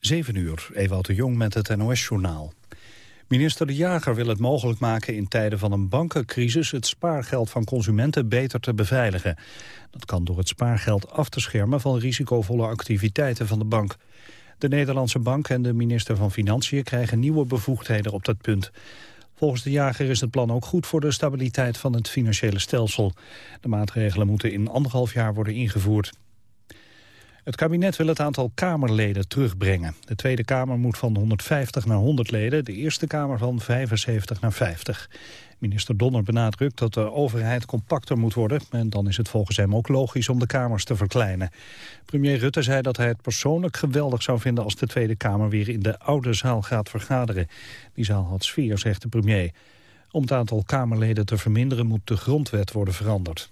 7 uur, Ewout de Jong met het NOS-journaal. Minister De Jager wil het mogelijk maken in tijden van een bankencrisis... het spaargeld van consumenten beter te beveiligen. Dat kan door het spaargeld af te schermen van risicovolle activiteiten van de bank. De Nederlandse bank en de minister van Financiën krijgen nieuwe bevoegdheden op dat punt. Volgens de jager is het plan ook goed voor de stabiliteit van het financiële stelsel. De maatregelen moeten in anderhalf jaar worden ingevoerd. Het kabinet wil het aantal Kamerleden terugbrengen. De Tweede Kamer moet van 150 naar 100 leden, de Eerste Kamer van 75 naar 50. Minister Donner benadrukt dat de overheid compacter moet worden... en dan is het volgens hem ook logisch om de kamers te verkleinen. Premier Rutte zei dat hij het persoonlijk geweldig zou vinden... als de Tweede Kamer weer in de oude zaal gaat vergaderen. Die zaal had sfeer, zegt de premier. Om het aantal Kamerleden te verminderen moet de grondwet worden veranderd.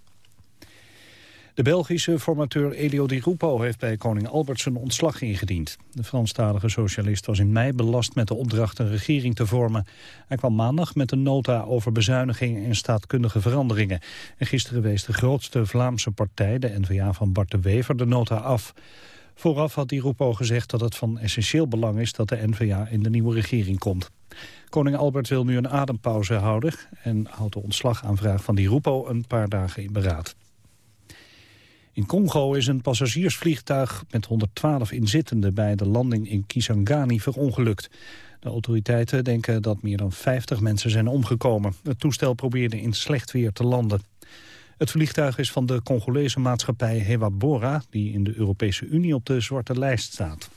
De Belgische formateur Elio Di Rupo heeft bij koning Albert zijn ontslag ingediend. De Franstalige socialist was in mei belast met de opdracht een regering te vormen. Hij kwam maandag met een nota over bezuinigingen en staatkundige veranderingen. En gisteren wees de grootste Vlaamse partij, de N-VA van Bart de Wever, de nota af. Vooraf had Di Rupo gezegd dat het van essentieel belang is dat de N-VA in de nieuwe regering komt. Koning Albert wil nu een adempauze houden en houdt de ontslagaanvraag van Di Rupo een paar dagen in beraad. In Congo is een passagiersvliegtuig met 112 inzittenden bij de landing in Kisangani verongelukt. De autoriteiten denken dat meer dan 50 mensen zijn omgekomen. Het toestel probeerde in slecht weer te landen. Het vliegtuig is van de Congolese maatschappij Hewabora... die in de Europese Unie op de zwarte lijst staat.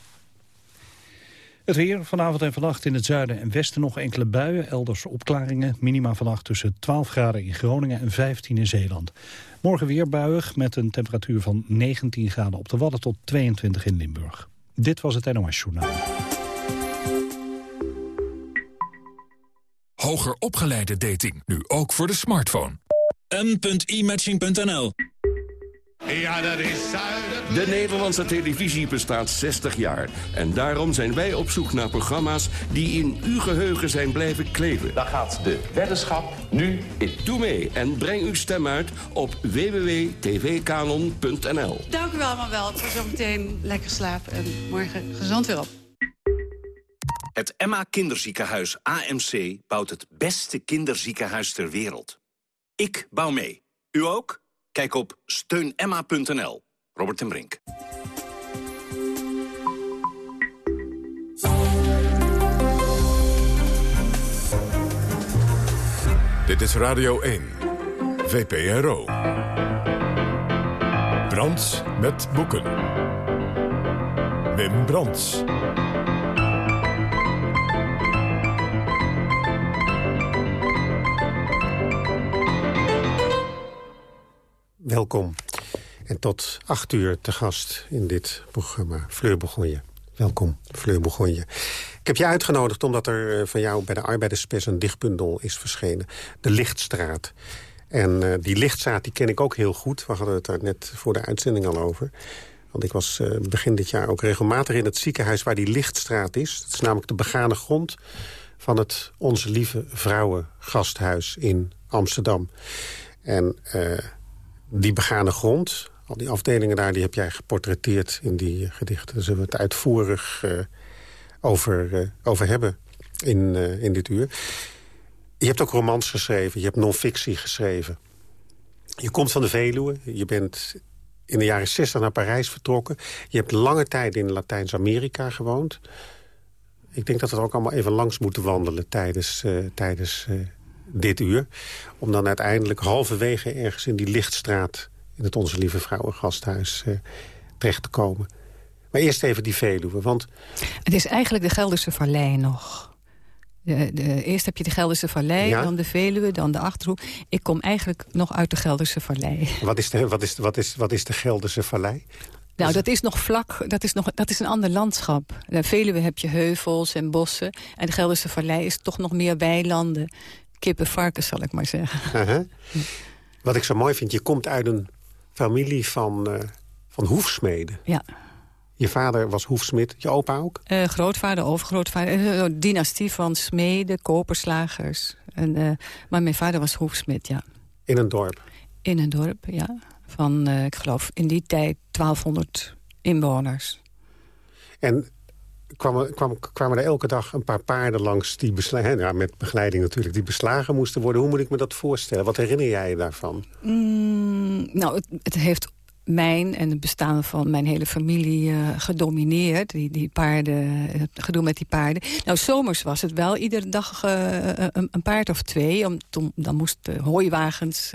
Het weer, vanavond en vannacht in het zuiden en westen nog enkele buien, elders opklaringen. Minima vannacht tussen 12 graden in Groningen en 15 in Zeeland. Morgen weer buiig met een temperatuur van 19 graden op de Wadden tot 22 in Limburg. Dit was het NOS Journaal. Hoger opgeleide dating, nu ook voor de smartphone. m.imatching.nl ja, dat is zuiden. De Nederlandse televisie bestaat 60 jaar. En daarom zijn wij op zoek naar programma's die in uw geheugen zijn blijven kleven. Dan gaat de weddenschap nu in. Doe mee en breng uw stem uit op www.tvkanon.nl. Dank u wel, maar wel. Het was zo meteen lekker slapen en morgen gezond weer op. Het Emma Kinderziekenhuis AMC bouwt het beste kinderziekenhuis ter wereld. Ik bouw mee. U ook? Kijk op steunemma.nl. Robert ten Brink. Dit is Radio 1. VPRO. Brands met boeken. Wim Brands. Welkom. En tot acht uur te gast in dit programma Fleur Begonje. Welkom, Fleur Begonje. Ik heb je uitgenodigd omdat er eh, van jou bij de Arbeiderspers een dichtbundel is verschenen. De Lichtstraat. En uh, die Lichtstraat die ken ik ook heel goed. We hadden het daar net voor de uitzending al over. Want ik was uh, begin dit jaar ook regelmatig in het ziekenhuis waar die Lichtstraat is. Dat is namelijk de begane grond van het Onze Lieve Vrouwen gasthuis in Amsterdam. En die begane grond, al die afdelingen daar... die heb jij geportretteerd in die gedichten. Daar zullen we het uitvoerig uh, over, uh, over hebben in, in dit uur. Je hebt ook romans geschreven, je hebt non-fictie geschreven. Je komt van de Veluwe, je bent in de jaren 60 naar Parijs vertrokken. Je hebt lange tijd in Latijns-Amerika gewoond. Ik denk dat we er ook allemaal even langs moeten wandelen tijdens, tijdens dit uur. Om dan uiteindelijk halverwege ergens in die lichtstraat... in het Onze Lieve Vrouwen gasthuis uh, terecht te komen. Maar eerst even die Veluwe, want... Het is eigenlijk de Gelderse Vallei nog. De, de, eerst heb je de Gelderse Vallei, dan de Veluwe, dan de Achterhoek. Ik kom eigenlijk nog uit de Gelderse Vallei. Wat is de, wat is, wat is, wat is de Gelderse Vallei? Nou, dat is nog vlak, dat is, nog, dat is een ander landschap. De Veluwe heb je heuvels en bossen. En de Gelderse Vallei is toch nog meer weilanden kippen, varkens, zal ik maar zeggen. Uh Wat ik zo mooi vind, je komt uit een familie van, uh, van hoefsmeden. Ja. Je vader was hoefsmid, je opa ook? Uh, grootvader, overgrootvader. Uh, dynastie van smeden, koperslagers. En, maar mijn vader was hoefsmid, ja. In een dorp? In een dorp, ja. Van, ik geloof, in die tijd 1200 inwoners. En kwamen, kwamen, kwamen er elke dag een paar paarden langs... die beslagen, met begeleiding natuurlijk, die beslagen moesten worden. Hoe moet ik me dat voorstellen? Wat herinner jij je daarvan? Mm, nou, het, het heeft mijn en het bestaan van mijn hele familie uh, gedomineerd. Die, die paarden, het gedoe met die paarden. Nou, zomers was het wel iedere dag uh, een, een, paard of twee. Om, dan moesten hooiwagens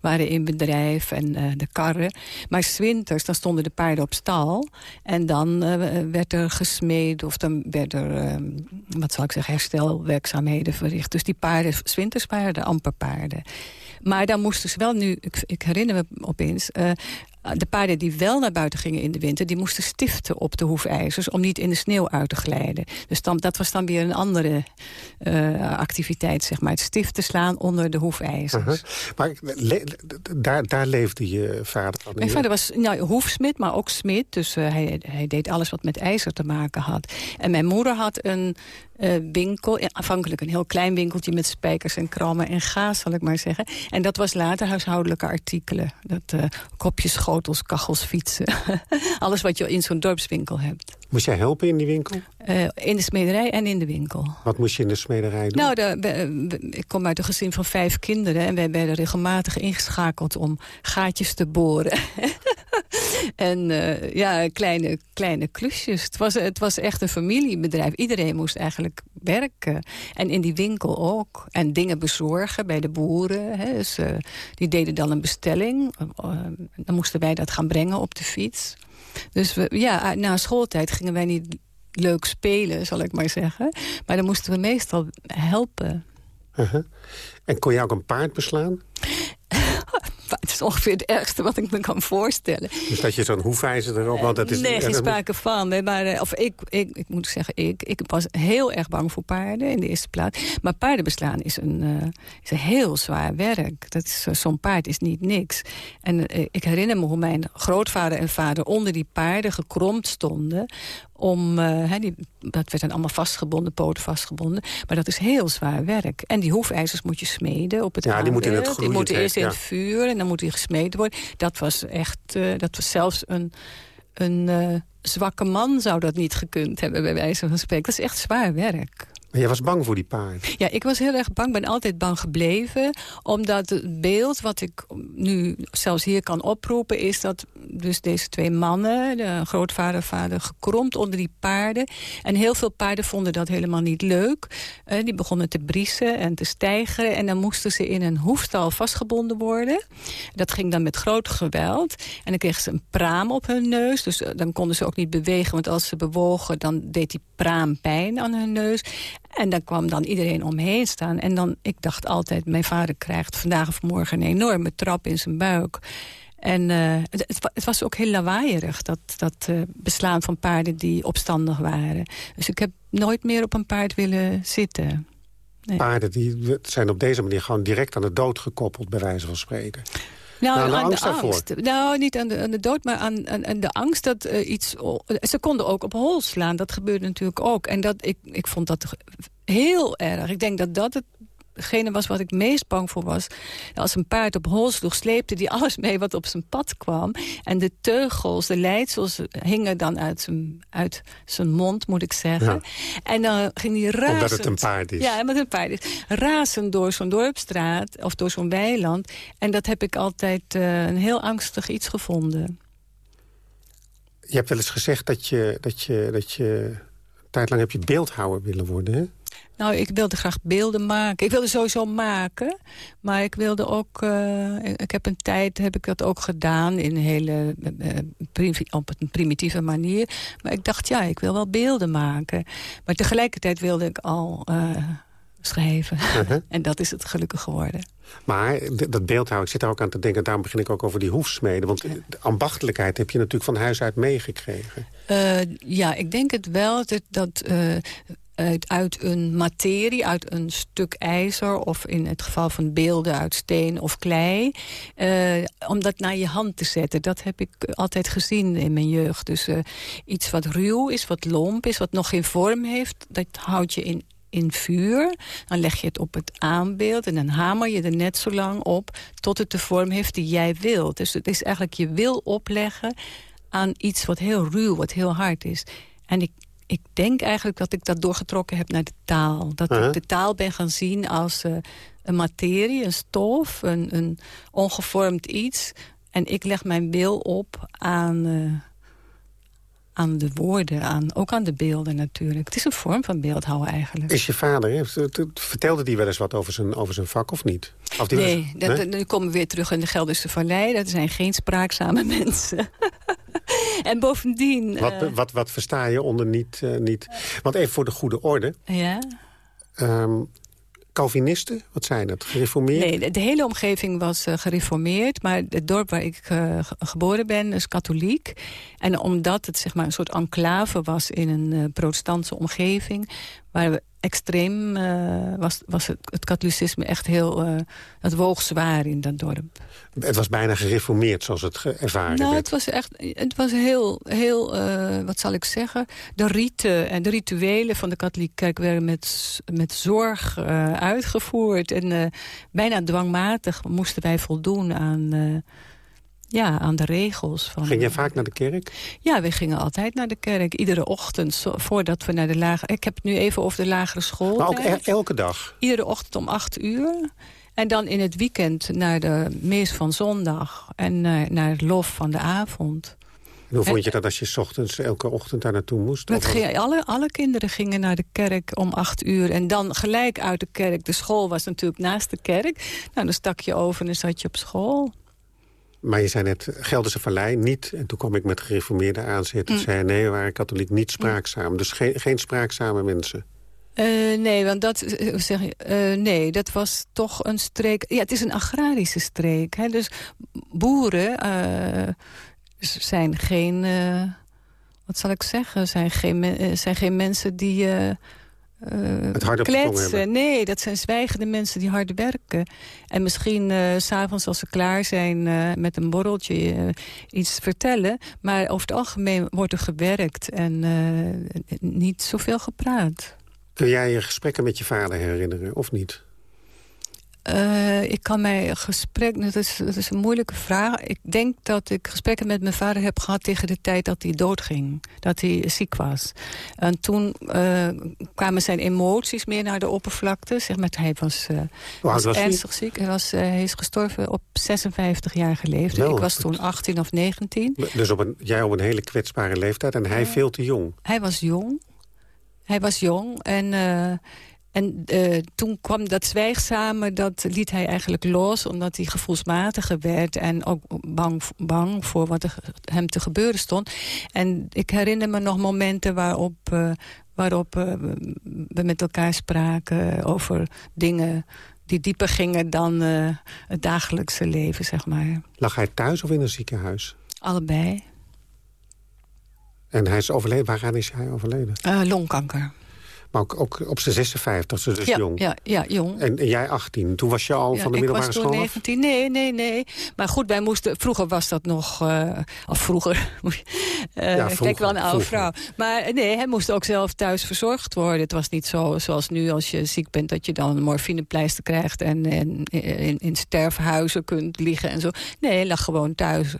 waren in bedrijf en de karren. Maar zwinters, dan stonden de paarden op stal. En dan werd er gesmeed of dan werd er, wat zal ik zeggen, herstelwerkzaamheden verricht. Dus die paarden, zwinterspaarden, amper paarden. Maar dan moesten ze wel nu, ik, ik herinner me opeens... de paarden die wel naar buiten gingen in de winter... die moesten stiften op de hoefijzers om niet in de sneeuw uit te glijden. Dus dan, dat was dan weer een andere uh, activiteit, zeg maar. Het stiften slaan onder de hoefijzers. Uh -huh. Maar daar, daar leefde je vader van? Mijn vader was nou, hoefsmid, maar ook smid. Dus uh, hij, hij deed alles wat met ijzer te maken had. En mijn moeder had een uh, winkel. Afhankelijk een heel klein winkeltje met spijkers en krammen en gaas, zal ik maar zeggen. En dat was later huishoudelijke artikelen. Dat, uh, kopjes, schotels, kachels, fietsen. Alles wat je in zo'n dorpswinkel hebt. Moest jij helpen in die winkel? Uh, in de smederij en in de winkel. Wat moest je in de smederij doen? Nou, de, we, ik kom uit een gezin van vijf kinderen... en wij werden regelmatig ingeschakeld om gaatjes te boren. en uh, ja, kleine, kleine klusjes. Het was, het was echt een familiebedrijf. Iedereen moest eigenlijk werken. En in die winkel ook. En dingen bezorgen bij de boeren. Hè. Dus, uh, die deden dan een bestelling. dan moesten wij dat gaan brengen op de fiets. Dus we, ja, na schooltijd gingen wij niet leuk spelen, zal ik maar zeggen. Maar dan moesten we meestal helpen. Uh -huh. En kon je ook een paard beslaan? Het is ongeveer het ergste wat ik me kan voorstellen. Dus dat je zo'n hoefijzer erop... Want dat is, nee, geen sprake van. Maar, of ik, ik, ik moet zeggen, ik, ik was heel erg bang voor paarden in de eerste plaats. Maar paardenbeslaan is een, uh, is een heel zwaar werk. Dat is, uh, Zo'n paard is niet niks. En uh, ik herinner me hoe mijn grootvader en vader onder die paarden gekromd stonden om, uh, he, die, dat werd dan allemaal vastgebonden, poten vastgebonden. Maar dat is heel zwaar werk. En die hoefijzers moet je smeden op het Ja, die moeten in het Die moeten eerst in het vuur en dan moet die gesmeden worden. Dat was echt, uh, dat was zelfs een, een uh, zwakke man zou dat niet gekund hebben, bij wijze van spreken. Dat is echt zwaar werk. Maar jij was bang voor die paard? Ja, ik was heel erg bang. ben altijd bang gebleven. Omdat het beeld wat ik nu zelfs hier kan oproepen... is dat dus deze twee mannen, de grootvader en vader... gekromd onder die paarden. En heel veel paarden vonden dat helemaal niet leuk. Uh, die begonnen te briesen en te stijgeren. En dan moesten ze in een hoefstal vastgebonden worden. Dat ging dan met groot geweld. En dan kregen ze een praam op hun neus. Dus uh, dan konden ze ook niet bewegen. Want als ze bewogen, dan deed die praam pijn aan hun neus. En dan kwam dan iedereen omheen staan. En dan, ik dacht altijd, mijn vader krijgt vandaag of morgen een enorme trap in zijn buik. En uh, het, het, was ook heel lawaaierig, dat, dat uh, beslaan van paarden die opstandig waren. Dus ik heb nooit meer op een paard willen zitten. Nee. Paarden die zijn op deze manier gewoon direct aan de dood gekoppeld, bij wijze van spreken. Nou, aan de aan angst de angst. Nou, niet aan de, aan de dood, maar aan, aan, aan de angst dat uh, iets... Ze konden ook op hol slaan, dat gebeurde natuurlijk ook. En dat, ik, ik vond dat heel erg. Ik denk dat dat het hetgene was wat ik meest bang voor was. Als een paard op hol sloeg, sleepte die alles mee wat op zijn pad kwam. En de teugels, de leidsels hingen dan uit zijn, uit zijn mond, moet ik zeggen. Ja. En dan ging hij razend... Omdat het een paard is. Ja, omdat het een paard is. Razend door zo'n dorpstraat of door zo'n weiland. En dat heb ik altijd uh, een heel angstig iets gevonden. Je hebt wel eens gezegd dat je... Dat je, dat je tijdlang heb je beeldhouwer willen worden, hè? Nou, ik wilde graag beelden maken. Ik wilde sowieso maken, maar ik wilde ook... Uh, ik heb een tijd heb ik dat ook gedaan in een hele uh, op een primitieve manier. Maar ik dacht, ja, ik wil wel beelden maken. Maar tegelijkertijd wilde ik al uh, schrijven. -huh. en dat is het gelukkig geworden. Maar dat beeldhouden, ik zit daar ook aan te denken... daarom begin ik ook over die hoefsmeden. Want de ambachtelijkheid heb je natuurlijk van huis uit meegekregen. Uh, ja, ik denk het wel dat... dat uh, uit, uit een materie, uit een stuk ijzer... of in het geval van beelden uit steen of klei... Uh, om dat naar je hand te zetten. Dat heb ik altijd gezien in mijn jeugd. Dus uh, iets wat ruw is, wat lomp is, wat nog geen vorm heeft... dat houd je in, in vuur. Dan leg je het op het aanbeeld en dan hamer je er net zo lang op... tot het de vorm heeft die jij wilt. Dus het is eigenlijk je wil opleggen aan iets wat heel ruw, wat heel hard is. En ik, ik denk eigenlijk dat ik dat doorgetrokken heb naar de taal. Dat ik de taal ben gaan zien als eh, een materie, een stof, een, een ongevormd iets. En ik leg mijn wil op aan, eh, aan de woorden, aan, ook aan de beelden natuurlijk. Het is een vorm van beeldhouden eigenlijk. Is je vader, hè, vertelde die wel eens wat over zijn, over zijn vak of niet? Of die Nee, dat, nu komen we weer terug in de Gelderse Vallei. Dat zijn geen spraakzame mensen. en bovendien... Wat, eh, wat, wat versta je onder niet, eh, niet... Want even voor de goede orde. ja? ehm, Calvinisten, wat zijn dat? Gereformeerd? Nee, de, hele omgeving was eh, gereformeerd. Maar het dorp waar ik ge- geboren ben is katholiek. En omdat het zeg maar, een soort enclave was in een protestantse omgeving... waar we extreem eh, was, was het, het katholicisme echt heel... eh, het woog zwaar in dat dorp. Het was bijna gereformeerd zoals het ervaren Nou, werd. het was echt, het was heel, heel eh, wat zal ik zeggen... de riten en de rituelen van de katholieke kerk werden met, met zorg uitgevoerd. En bijna dwangmatig moesten wij voldoen aan, ja, aan de regels. Van, Ging jij vaak naar de kerk? Ja, we gingen altijd naar de kerk. Iedere ochtend, voordat we naar de lagere... Ik heb het nu even over de lagere school. Maar ook e- elke dag? Iedere ochtend om acht uur. En dan in het weekend naar de mis van zondag. En naar, naar het lof van de avond. En hoe vond je dat als je ochtends elke ochtend daar naartoe moest? Dat ging, alle, alle kinderen gingen naar de kerk om acht uur. En dan gelijk uit de kerk. De school was natuurlijk naast de kerk. Nou, dan stak je over en dan zat je op school. Maar je zei net, Gelderse Vallei niet. En toen kwam ik met gereformeerde aanzetten. Mm. Zei nee, we waren katholiek niet spraakzaam. Dus geen, geen spraakzame mensen. Eh, nee, want dat, eh, zeg je, eh, nee, dat was toch een streek... Ja, het is een agrarische streek. Hè? Dus boeren zijn geen... wat zal ik zeggen? Zijn geen, zijn geen mensen die... eh, Het hard op de tong kletsen. Nee, dat zijn zwijgende mensen die hard werken. En misschien s s'avonds als ze klaar zijn eh, met een borreltje iets vertellen. Maar over het algemeen wordt er gewerkt en niet zoveel gepraat. Kun jij je gesprekken met je vader herinneren, of niet? Eh, ik kan mij gesprek... Dat is, dat is een moeilijke vraag. Ik denk dat ik gesprekken met mijn vader heb gehad... tegen de tijd dat hij doodging. Dat hij ziek was. En toen eh, kwamen zijn emoties meer naar de oppervlakte. Zeg maar, hij was, eh, hij? ernstig ziek. Hij, was, hij is gestorven op 56 jaar leeftijd. Wel, ik was toen 18 of 19. Dus op een, jij op een hele kwetsbare leeftijd en hij veel te jong. Hij was jong. Hij was jong en, en eh, toen kwam dat zwijgzame, dat liet hij eigenlijk los... omdat hij gevoelsmatiger werd en ook bang, bang voor wat er hem te gebeuren stond. En ik herinner me nog momenten waarop, eh, waarop eh, we met elkaar spraken over dingen... die dieper gingen dan het dagelijkse leven, zeg maar. Lag hij thuis of in een ziekenhuis? Allebei. En hij is overleden. Waaraan is hij overleden? Longkanker. Maar ook, ook op zijn 56, dus ja, jong. Ja, ja, jong. En, en jij 18. Toen was je al Ja, van de ik middelbare was toen school af? 19. Nee, nee, nee. Maar goed, wij moesten... Vroeger was dat nog... eh of vroeger. Eh, Ja, Kijk, vroeger, wel een oude vroeger. vrouw. Maar eh, nee, hij moest ook zelf thuis verzorgd worden. Het was niet zo zoals nu als je ziek bent... dat je dan een morfinepleister krijgt... en, en in, in sterfhuizen kunt liggen en zo. Nee, hij lag gewoon thuis.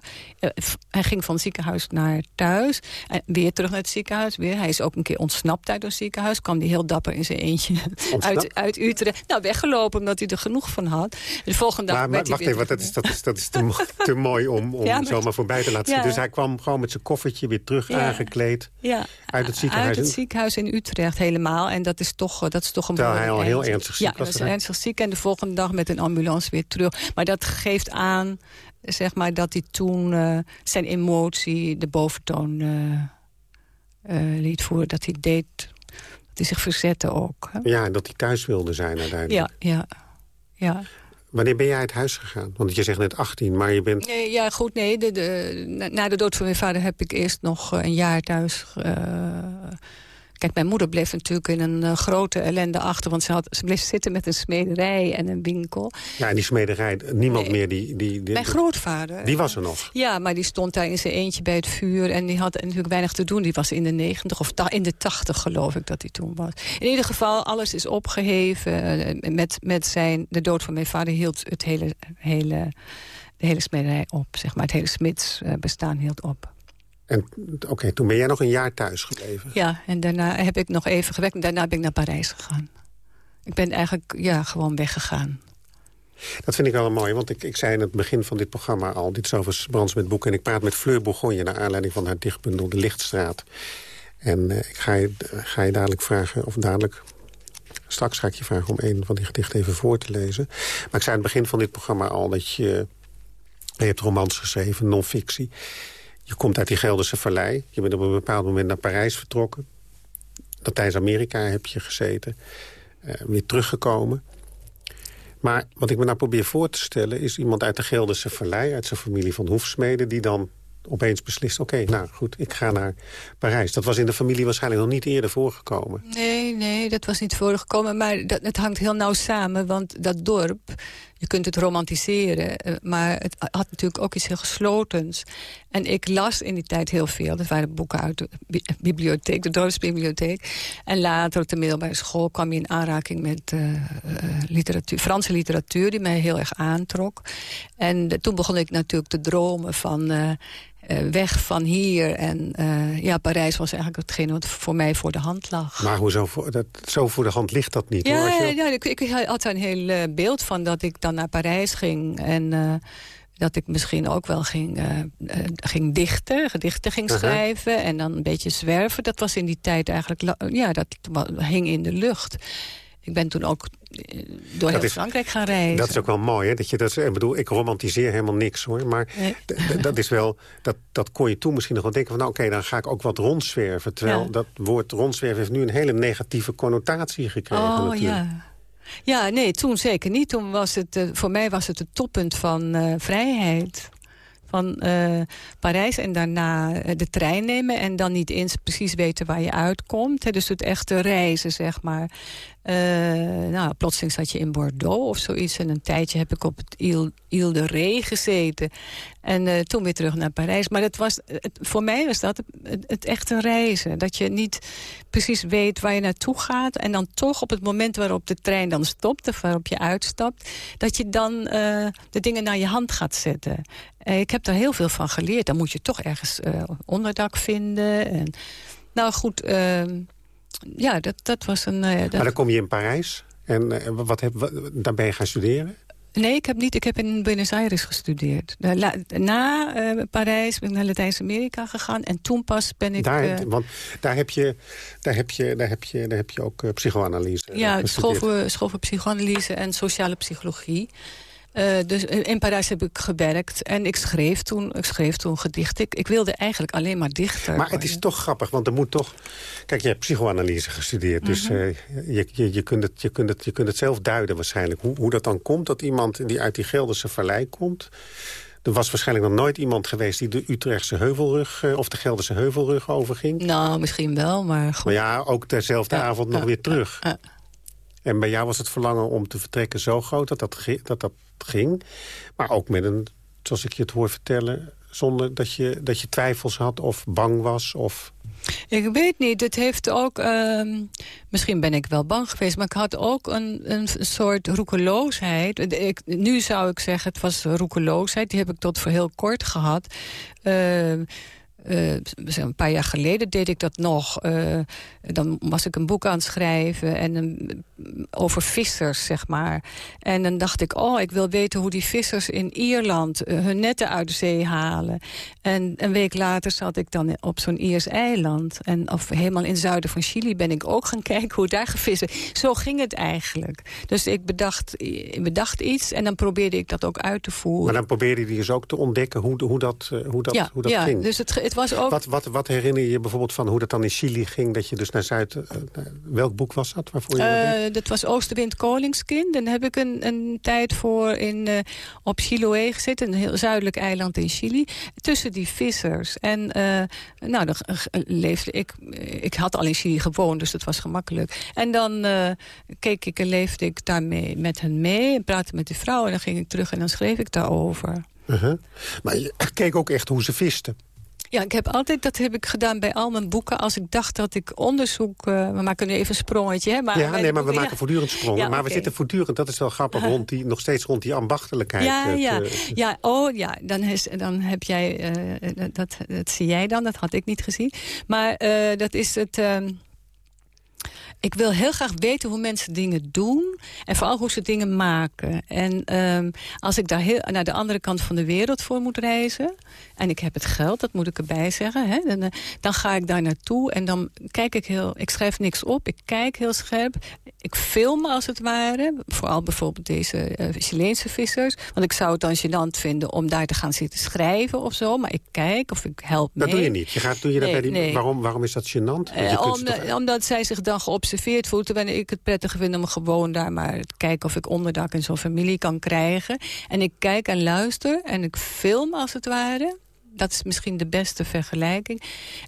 Hij ging van het ziekenhuis naar thuis. En weer terug naar het ziekenhuis. Weer. Hij is ook een keer ontsnapt uit een ziekenhuis. Kwam heel dapper in zijn eentje uit, uit Utrecht. Nou, weggelopen omdat hij er genoeg van had. De volgende dag Maar, hij wacht even, want dat is, dat is, dat is te, mo- te mooi om, om Ja, maar- zomaar voorbij te laten zien. Ja. Dus hij kwam gewoon met zijn koffertje weer terug Ja. aangekleed. Ja, Uit het ziekenhuis Uit het ziekenhuis in Utrecht helemaal. En dat is toch, eh, dat is toch een Terwijl hij al heel ernstig ziek ja, was hij was geraakt. ernstig ziek. En de volgende dag met een ambulance weer terug. Maar dat geeft aan, zeg maar, dat hij toen eh, zijn emotie de boventoon eh, liet voeren. Dat hij deed, hij zich verzette ook. Hè? Ja, en dat hij thuis wilde zijn uiteindelijk. Ja, ja, ja. Wanneer ben jij uit huis gegaan? Want je zegt net 18, maar je bent... Nee, ja, goed, nee. De, de, na, na de dood van mijn vader heb ik eerst nog eh, een jaar thuis... eh, kijk, mijn moeder bleef natuurlijk in een eh, grote ellende achter... want ze, had, ze bleef zitten met een smederij en een winkel. Ja, en die smederij, niemand Nee. meer die... die, die Mijn grootvader... Die was er nog. Ja, maar die stond daar in zijn eentje bij het vuur... en die had natuurlijk weinig te doen. Die was in de negentig of in de tachtig, geloof ik, dat hij toen was. In ieder geval, alles is opgeheven. Eh, Met, met zijn, de dood van mijn vader hield het hele, hele, de hele smederij op. Zeg maar. Het hele smidsbestaan hield op. En oké, toen ben jij nog een jaar thuis gebleven? Ja, en daarna heb ik nog even gewerkt. En daarna ben ik naar Parijs gegaan. Ik ben eigenlijk ja, gewoon weggegaan. Dat vind ik wel mooi, want ik, ik zei in het begin van dit programma al... dit is over Brands met boeken en ik praat met Fleur Bourgogne... naar aanleiding van haar dichtbundel De Lichtstraat. En uh, ik ga je, ga je dadelijk vragen, of dadelijk... Straks ga ik je vragen om een van die gedichten even voor te lezen. Maar ik zei aan het begin van dit programma al dat je... Je hebt romans geschreven, non-fictie. Je komt uit die Gelderse Vallei. Je bent op een bepaald moment naar Parijs vertrokken. Latijns-Amerika heb je gezeten. Uh, weer teruggekomen. Maar wat ik me nou probeer voor te stellen... is iemand uit de Gelderse Vallei, uit zijn familie van hoefsmeden... die dan opeens beslist, oké, nou goed, ik ga naar Parijs. Dat was in de familie waarschijnlijk nog niet eerder voorgekomen. Nee, nee, dat was niet voorgekomen. Maar dat, het hangt heel nauw samen, want dat dorp... je kunt het romantiseren, eh, maar het had natuurlijk ook iets heel geslotens. En ik las in die tijd heel veel. Dat waren boeken uit de bibliotheek, de dorpsbibliotheek. En later op de middelbare school kwam je in aanraking met uh, literatuur, Franse literatuur... die mij heel erg aantrok. En toen begon ik natuurlijk te dromen van... weg van hier. En uh, ja, Parijs was eigenlijk hetgeen wat voor mij voor de hand lag. Maar hoezo voor, dat, zo voor de hand ligt dat niet? Ja, hoor, je... ja ik, ik, had een heel beeld van dat ik dan naar Parijs ging. En dat ik misschien ook wel ging, uh, ging dichten, gedichten ging schrijven... Uh -huh. en dan een beetje zwerven. Dat was in die tijd eigenlijk... Ja, dat hing in de lucht. Ik ben toen ook door heel is, Frankrijk gaan reizen. Dat is ook wel mooi, hè? Dat je dat, ik bedoel, ik romantiseer helemaal niks, hoor. Maar nee. dat is wel, dat, dat kon je toen misschien nog wel denken van... nou, oké, okay, dan ga ik ook wat rondzwerven. Terwijl ja. dat woord rondzwerven heeft nu een hele negatieve connotatie gekregen oh, natuurlijk. Ja. Ja, nee, toen zeker niet. Toen was het, uh, voor mij was het het toppunt van uh, vrijheid van uh, Parijs en daarna de trein nemen... en dan niet eens precies weten waar je uitkomt. Hè, dus het echte reizen, zeg maar. Uh, nou, plotseling zat je in Bordeaux of zoiets. En een tijdje heb ik op het Ile, de Ré gezeten. En uh, toen weer terug naar Parijs. Maar het was, voor mij was dat het, het, echte reizen. Dat je niet precies weet waar je naartoe gaat. En dan toch op het moment waarop de trein dan stopt... of waarop je uitstapt... dat je dan uh, de dingen naar je hand gaat zetten. ik heb daar heel veel van geleerd. Dan moet je toch ergens onderdak vinden. En, nou goed ja, dat, dat was een... Uh, dat... Maar dan kom je in Parijs en uh, wat heb, wat, daar ben je gaan studeren? Nee, ik heb niet. Ik heb in Buenos Aires gestudeerd. Na, na uh, Parijs ben ik naar Latijns-Amerika gegaan. En toen pas ben ik... Daar, uh, want daar heb je, daar heb je, daar heb je, daar heb je ook uh, psychoanalyse Ja, school voor, school voor psychoanalyse en sociale psychologie. Uh, dus in Parijs heb ik gewerkt en ik schreef toen, ik schreef toen gedichten. Ik, ik wilde eigenlijk alleen maar dichter. Maar het is toch grappig, want er moet toch... Kijk, je hebt psychoanalyse gestudeerd, mm -hmm. dus uh, je, je, je, kunt het, je, kunt het, je kunt het zelf duiden waarschijnlijk. Hoe, hoe dat dan komt, dat iemand die uit die Gelderse Vallei komt... Er was waarschijnlijk nog nooit iemand geweest die de Utrechtse Heuvelrug... Uh, of de Gelderse Heuvelrug overging. Nou, misschien wel, maar goed. Maar ja, ook dezelfde ja, avond nog weer terug. Ja, en bij jou was het verlangen om te vertrekken zo groot dat dat, dat, dat ging. Maar ook met een, zoals ik je het hoor vertellen... zonder dat je, dat je twijfels had of bang was? Of... Ik weet niet. Het heeft ook... Uh, misschien ben ik wel bang geweest... maar ik had ook een, een soort roekeloosheid. Ik, nu zou ik zeggen, het was roekeloosheid. Die heb ik tot voor heel kort gehad. Uh, uh, een paar jaar geleden deed ik dat nog. Uh, dan was ik een boek aan het schrijven en een, over vissers, zeg maar. En dan dacht ik, oh, ik wil weten hoe die vissers in Ierland uh, hun netten uit de zee halen. En een week later zat ik dan op zo'n Iers eiland. En of helemaal in het zuiden van Chili ben ik ook gaan kijken hoe daar gevissen. Zo ging het eigenlijk. Dus ik bedacht, bedacht iets en dan probeerde ik dat ook uit te voeren. Maar dan probeerde je dus ook te ontdekken hoe, hoe dat, hoe dat, ja, hoe dat ja, ging? dus het, het was ook... Wat, wat, wat herinner je je bijvoorbeeld van hoe dat dan in Chili ging? Dat je dus naar Zuid... Uh, welk boek was dat? Waarvoor je uh, dat was Oosterwind Koningskind. Dan heb ik een, een tijd voor in, uh, op Chiloé gezeten. Een heel zuidelijk eiland in Chili. Tussen die vissers. En nou, dan leefde ik... Ik had al in Chili gewoond, dus dat was gemakkelijk. En dan keek ik en leefde ik daarmee met hen mee. En praatte met die vrouw. En dan ging ik terug en dan schreef ik daarover. -huh. Maar je keek ook echt hoe ze visten. Ja, ik heb altijd, dat heb ik gedaan bij al mijn boeken. Als ik dacht dat ik onderzoek... Uh, we maken nu even een sprongetje, hè? Maar ja, nee, maar we maken voortdurend sprongen. maar we zitten voortdurend, dat is wel grappig, rond die, nog steeds rond die ambachtelijkheid. Ja, ja. ja oh ja, dan, is, dan heb jij... Uh, dat, dat zie jij dan, dat had ik niet gezien. Maar dat is het... Ehm, ik wil heel graag weten hoe mensen dingen doen. En vooral hoe ze dingen maken. En um, als ik daar heel, naar de andere kant van de wereld voor moet reizen... en ik heb het geld, dat moet ik erbij zeggen... Hè, dan, eh, dan ga ik daar naartoe en dan kijk ik heel... ik schrijf niks op, ik kijk heel scherp. Ik film als het ware. Vooral bijvoorbeeld deze uh, Chileense vissers. Want ik zou het dan gênant vinden om daar te gaan zitten schrijven of zo. Maar ik kijk of ik help mee. Dat doe je niet. Je gaat, doe je nee, dat bij die, waarom, waarom is dat gênant? Uh, omdat, omdat zij zich dan geobserveerd voelt. Terwijl ik het prettig vind om gewoon daar maar te kijken of ik onderdak in zo'n familie kan krijgen. En ik kijk en luister en ik film als het ware. Dat is misschien de beste vergelijking.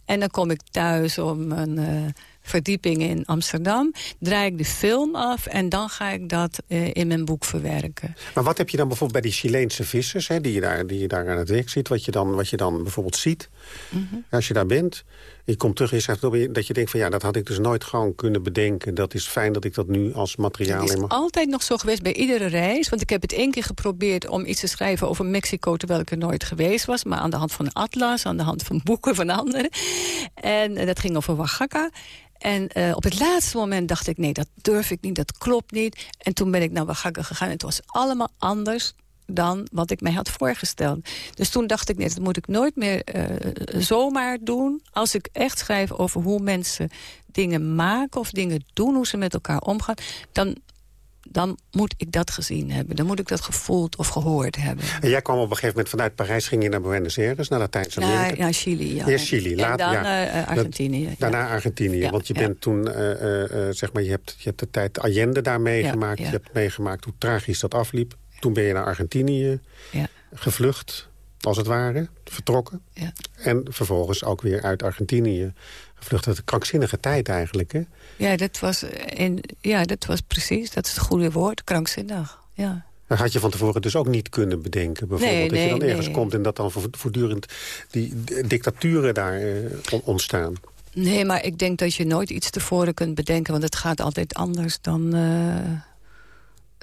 En dan kom ik thuis om een uh, verdieping in Amsterdam. Draai ik de film af en dan ga ik dat uh, in mijn boek verwerken. Maar wat heb je dan bijvoorbeeld bij die Chileense vissers... Hè, die, je daar, die je daar aan het werk ziet, wat je dan, wat je dan bijvoorbeeld ziet... Mm -hmm. als je daar bent je komt terug en zegt dat je denkt van ja, dat had ik dus nooit gewoon kunnen bedenken. Dat is fijn dat ik dat nu als materiaal... Het is altijd nog zo geweest bij iedere reis. Want ik heb het één keer geprobeerd om iets te schrijven over Mexico... terwijl ik er nooit geweest was. Maar aan de hand van een atlas, aan de hand van boeken van anderen. En uh, dat ging over Oaxaca. En uh, op het laatste moment dacht ik, nee, dat durf ik niet, dat klopt niet. En toen ben ik naar Oaxaca gegaan en het was allemaal anders dan wat ik mij had voorgesteld. Dus toen dacht ik, nee, dat moet ik nooit meer uh, zomaar doen. Als ik echt schrijf over hoe mensen dingen maken of dingen doen... hoe ze met elkaar omgaan, dan dan moet ik dat gezien hebben. Dan moet ik dat gevoeld of gehoord hebben. En jij kwam op een gegeven moment vanuit Parijs... ging je naar Buenos Aires, naar Latijns-Amerika? Ja, ja, Chili. Ja. Eerst Chili, later, en dan ja. uh, Argentinië. Daarna Argentinië, want je bent toen... Uh, uh, zeg maar, je hebt, je hebt de tijd Allende daar meegemaakt. Je hebt meegemaakt hoe tragisch dat afliep. Toen ben je naar Argentinië ja. gevlucht, als het ware, vertrokken. Ja. En vervolgens ook weer uit Argentinië gevlucht. Dat krankzinnige tijd eigenlijk, hè? Ja, dat was, in, ja, dat was precies, dat is het goede woord, krankzinnig. Ja. Dat had je van tevoren dus ook niet kunnen bedenken, bijvoorbeeld. Nee, dat je dan ergens nee. komt en dat dan voortdurend die dictaturen daar eh, ontstaan. Nee, maar ik denk dat je nooit iets tevoren kunt bedenken... want het gaat altijd anders dan... Uh,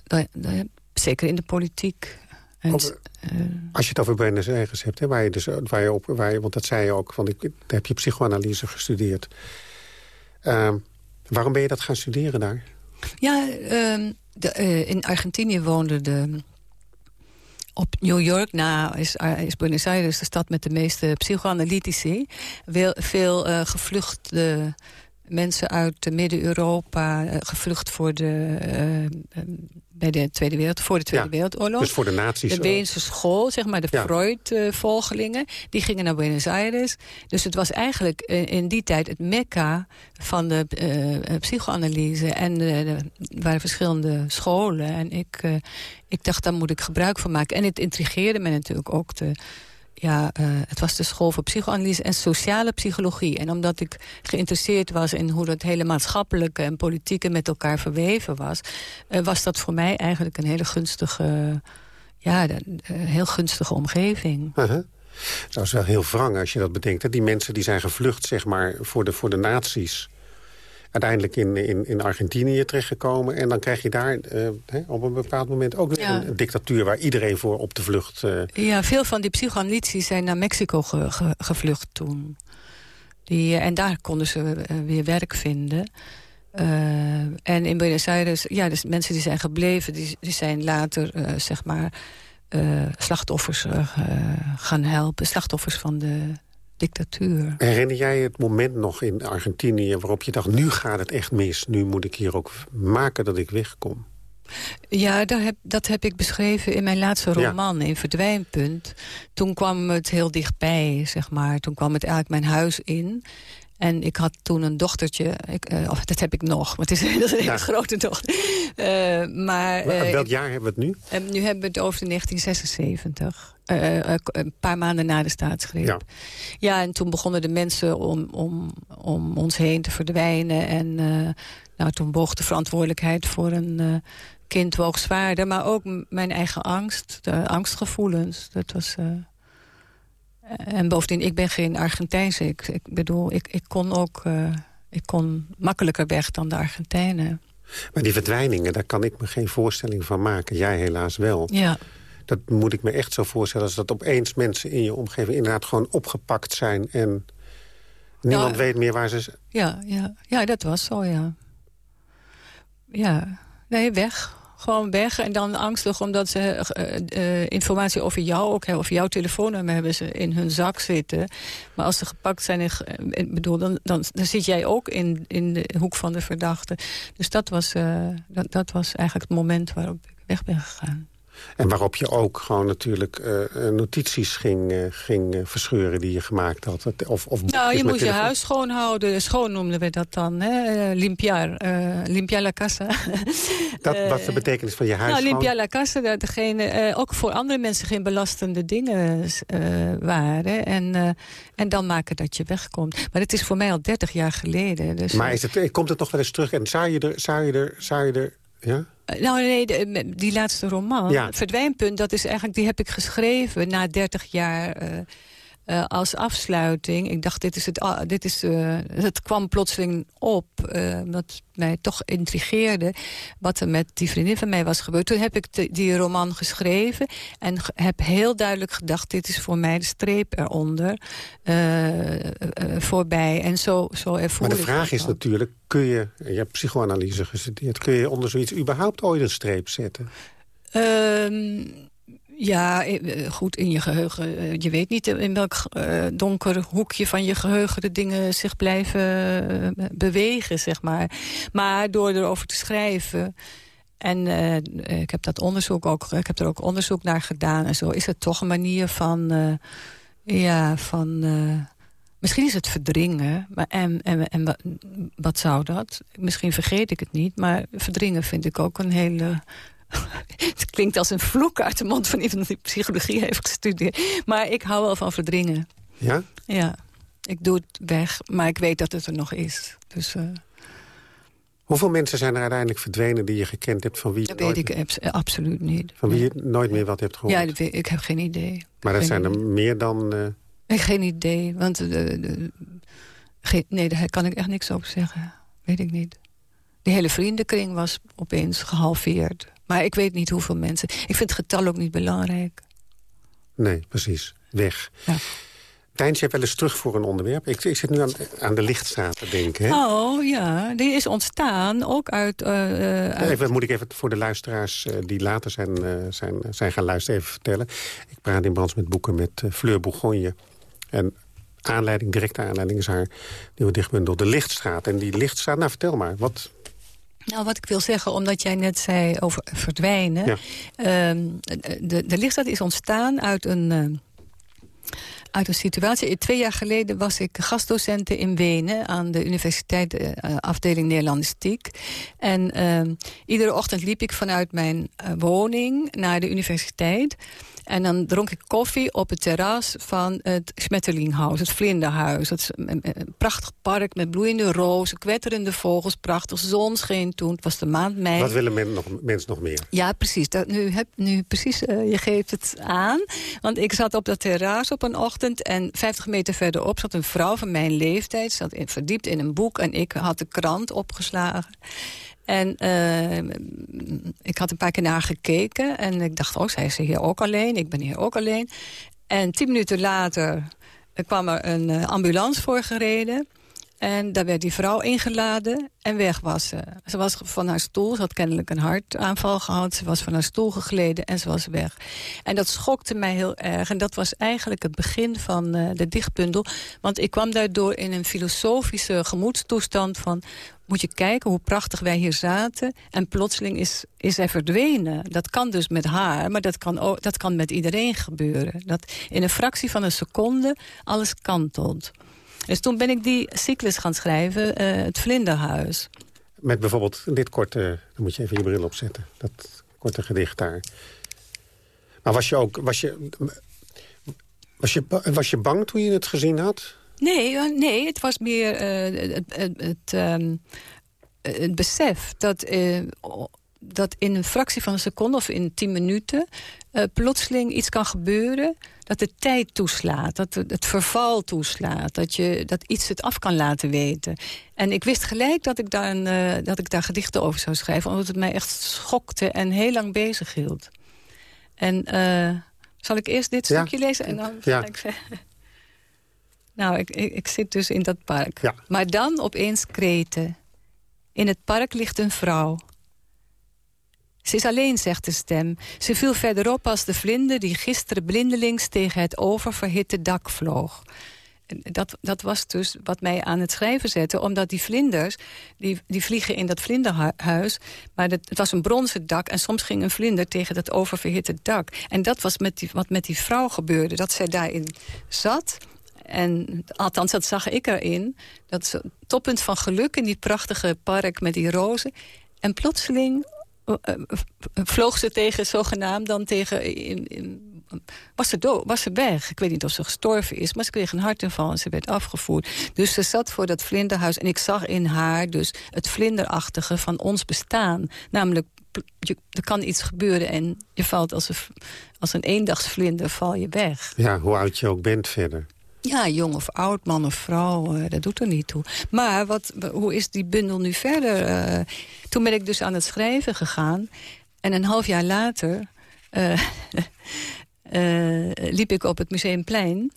dan, dan zeker in de politiek. En, Over, uh, als je het over Buenos Aires hebt, hè, waar je dus, waar je op, waar je, want dat zei je ook, want ik, daar heb je psychoanalyse gestudeerd. Uh, waarom ben je dat gaan studeren daar? Ja, uh, de, uh, in Argentinië woonde de... Op New York na is, is Buenos Aires de stad met de meeste psychoanalytici. Veel, veel uh, gevluchte mensen uit Midden-Europa... gevlucht voor de bij de Tweede Wereld, voor de Tweede ja, Wereldoorlog. Dus voor de nazi's. De Weense school, zeg maar, de ja. Freud-volgelingen... die gingen naar Buenos Aires. Dus het was eigenlijk in die tijd het mekka van de uh, psychoanalyse. En er waren verschillende scholen. En ik, ik dacht, daar moet ik gebruik van maken. En het intrigeerde me natuurlijk ook... De, ja, uh, het was de school voor psychoanalyse en sociale psychologie. En omdat ik geïnteresseerd was in hoe dat hele maatschappelijke en politieke met elkaar verweven was, uh, was dat voor mij eigenlijk een hele gunstige, ja, een heel gunstige omgeving. Uh -huh. Dat is wel heel wrang als je dat bedenkt. Hè? Die mensen die zijn gevlucht zeg maar, voor, de, voor de nazi's uiteindelijk in, in, in Argentinië terechtgekomen. En dan krijg je daar uh, hè, op een bepaald moment ook weer ja. een dictatuur... waar iedereen voor op de vlucht... Uh... Ja, veel van die psychoanalytici zijn naar Mexico ge, ge, gevlucht toen. Die, en daar konden ze weer werk vinden. en in Buenos Aires, ja, dus mensen die zijn gebleven... die, die zijn later, zeg maar... slachtoffers gaan helpen. Slachtoffers van de dictatuur. Herinner jij het moment nog in Argentinië waarop je dacht... nu gaat het echt mis, nu moet ik hier ook maken dat ik wegkom? Ja, dat heb, dat heb ik beschreven in mijn laatste roman, ja. in Verdwijnpunt. Toen kwam het heel dichtbij, zeg maar. Toen kwam het eigenlijk mijn huis in. En ik had toen een dochtertje, ik, uh, oh, dat heb ik nog, maar het is, dat is een hele ja. grote dochter. Uh, maar, uh, welk jaar hebben we het nu? nu hebben we het over 1976. een paar maanden na de staatsgreep. Ja. ja, en toen begonnen de mensen om, om, om ons heen te verdwijnen. En nou, toen boog de verantwoordelijkheid voor een kind woog zwaarder. Maar ook mijn eigen angst, de angstgevoelens. Dat was... En bovendien, ik ben geen Argentijnse. Ik, ik bedoel, ik, ik kon ook uh, ik kon makkelijker weg dan de Argentijnen. Maar die verdwijningen, daar kan ik me geen voorstelling van maken. Jij helaas wel. Ja. Dat moet ik me echt zo voorstellen... als dat opeens mensen in je omgeving inderdaad gewoon opgepakt zijn... en niemand weet meer waar ze... Ja, ja, ja, dat was zo, ja. Ja, nee, weg gewoon weg. En dan angstig omdat ze uh, informatie over jou ook hebben. Of jouw telefoonnummer hebben ze in hun zak zitten. Maar als ze gepakt zijn, in, bedoel, dan, dan, dan zit jij ook in, in de hoek van de verdachte. Dus dat was, dat, dat was eigenlijk het moment waarop ik weg ben gegaan. En waarop je ook gewoon natuurlijk uh, notities ging, uh, ging verscheuren die je gemaakt had. Of, of nou, je moest je huis schoonhouden. Schoon noemden we dat dan. Hè? Limpiar. limpiar la casa. dat, wat is de betekenis van je huis Nou, limpiar la casa. Dat degene, ook voor andere mensen geen belastende dingen waren. En, en dan maken dat je wegkomt. Maar het is voor mij al 30 jaar geleden. Dus, maar is het, komt het nog wel eens terug? En zou je er... Zou je er, zou je er ja? Eh, nou nee, die laatste roman, ja. Verdwijnpunt, dat is eigenlijk, die heb ik geschreven na 30 jaar uh, uh, als afsluiting. Ik dacht, dit is het, uh, dit is, het kwam plotseling op, wat mij toch intrigeerde, wat er met die vriendin van mij was gebeurd. Toen heb ik die roman geschreven en heb heel duidelijk gedacht, dit is voor mij de streep eronder, voorbij. En zo, zo ervoer Maar de vraag is natuurlijk, kun je, je hebt psychoanalyse gestudeerd... kun je onder zoiets überhaupt ooit een streep zetten? Um, ja, eh, goed, in je geheugen. Eh, je weet niet in welk donker hoekje van je geheugen de dingen zich blijven bewegen, zeg maar. Maar door erover te schrijven... En ik heb dat onderzoek ook, ik heb er ook onderzoek naar gedaan. En zo is het toch een manier van, ja, van Misschien is het verdringen. Maar en, en, en wat zou dat? Misschien vergeet ik het niet. Maar verdringen vind ik ook een hele het klinkt als een vloek uit de mond van iemand die psychologie heeft gestudeerd. Maar ik hou wel van verdringen. Ja? Ja. Ik doe het weg, maar ik weet dat het er nog is. Dus... Uh... Hoeveel mensen zijn er uiteindelijk verdwenen die je gekend hebt? Van wie dat weet ik eh, absoluut niet. Van wie je nooit meer wat hebt gehoord? Ja, ik heb geen idee. Maar dat zijn er meer dan... Uh... Ik geen idee, want... Geen, nee, daar kan ik echt niks over zeggen. Weet ik niet. De hele vriendenkring was opeens gehalveerd. Maar ik weet niet hoeveel mensen. Ik vind het getal ook niet belangrijk. Nee, precies. Weg. Ja. Je hebt wel eens terug voor een onderwerp. Ik, ik zit nu aan, aan de Lichtstraat te denken. Hè? Oh ja, die is ontstaan ook uit... Uh, uit... Even, moet ik even voor de luisteraars uh, die later zijn, uh, zijn, zijn gaan luisteren even vertellen. Ik praat in Brands met boeken met Fleur Bourgogne. En aanleiding, directe aanleiding is haar nieuwe dichtbundel De Lichtstraat. En die Lichtstraat, nou vertel maar, wat, nou, wat ik wil zeggen, omdat jij net zei over verdwijnen. Ja. Uh, de, de lichtstad is ontstaan uit een, uh, uit een situatie. Twee jaar geleden was ik gastdocenten in Wenen... aan de universiteit, uh, afdeling Nederlandistiek. En ehm, iedere ochtend liep ik vanuit mijn eh, woning naar de universiteit... En dan dronk ik koffie op het terras van het Schmetterlinghuis, het Vlinderhuis. Het een, prachtig park met bloeiende rozen, kwetterende vogels, prachtig. Zon scheen toen, het was de maand mei. Wat willen men nog, mensen nog meer? Ja, precies. Dat, nu, heb, nu precies, uh, je geeft het aan. Want ik zat op dat terras op een ochtend en 50 meter verderop zat een vrouw van mijn leeftijd. Zat in, verdiept in een boek en ik had de krant opgeslagen. En uh, ik had een paar keer naar gekeken. En ik dacht, oh, zij is hier ook alleen. Ik ben hier ook alleen. En tien minuten later kwam er een uh, ambulance voorgereden. En daar werd die vrouw ingeladen en weg was ze. Ze was van haar stoel, ze had kennelijk een hartaanval gehad. Ze was van haar stoel gegleden en ze was weg. En dat schokte mij heel erg. En dat was eigenlijk het begin van uh, de dichtbundel. Want ik kwam daardoor in een filosofische gemoedstoestand van moet je kijken hoe prachtig wij hier zaten. En plotseling is, is hij verdwenen. Dat kan dus met haar, maar dat kan, ook, dat kan met iedereen gebeuren. Dat in een fractie van een seconde alles kantelt. Dus toen ben ik die cyclus gaan schrijven, uh, het Vlinderhuis. Met bijvoorbeeld dit korte, dan moet je even je bril opzetten. Dat korte gedicht daar. Maar was je ook, was je, was je, was je bang toen je het gezien had? Nee, eh, nee het was meer uh, het, het, het, um, het, besef dat, uh, dat in een fractie van een seconde of in tien minuten... plotseling iets kan gebeuren dat de tijd toeslaat, dat het verval toeslaat... dat, je, dat iets het af kan laten weten. En ik wist gelijk dat ik, daar een, uh, dat ik daar gedichten over zou schrijven... omdat het mij echt schokte en heel lang bezig hield. En uh, zal ik eerst dit stukje lezen en dan ja. ga ik zeggen... Nou, ik, ik, ik, zit dus in dat park. Ja. Maar dan opeens kreten. In het park ligt een vrouw. Ze is alleen, zegt de stem. Ze viel verderop als de vlinder die gisteren blindelings tegen het oververhitte dak vloog. Dat, dat was dus wat mij aan het schrijven zette. Omdat die vlinders, die, die vliegen in dat vlinderhuis... maar het was een bronzen dak en soms ging een vlinder tegen dat oververhitte dak. En dat was met die, wat met die vrouw gebeurde. Dat zij daarin zat... En althans, dat zag ik erin. Dat is het toppunt van geluk in die prachtige park met die rozen. En plotseling vloog ze tegen, zogenaamd, dan tegen... In, in, was, ze dood, was ze weg. Ik weet niet of ze gestorven is, maar ze kreeg een hartinval en ze werd afgevoerd. Dus ze zat voor dat vlinderhuis en ik zag in haar dus het vlinderachtige van ons bestaan. Namelijk, er kan iets gebeuren en je valt als een, als een eendagsvlinder, val je weg. Ja, hoe oud je ook bent verder. Ja, jong of oud, man of vrouw, uh, dat doet er niet toe. Maar wat, hoe is die bundel nu verder? Uh, toen ben ik dus aan het schrijven gegaan. En een half jaar later uh, liep ik op het Museumplein.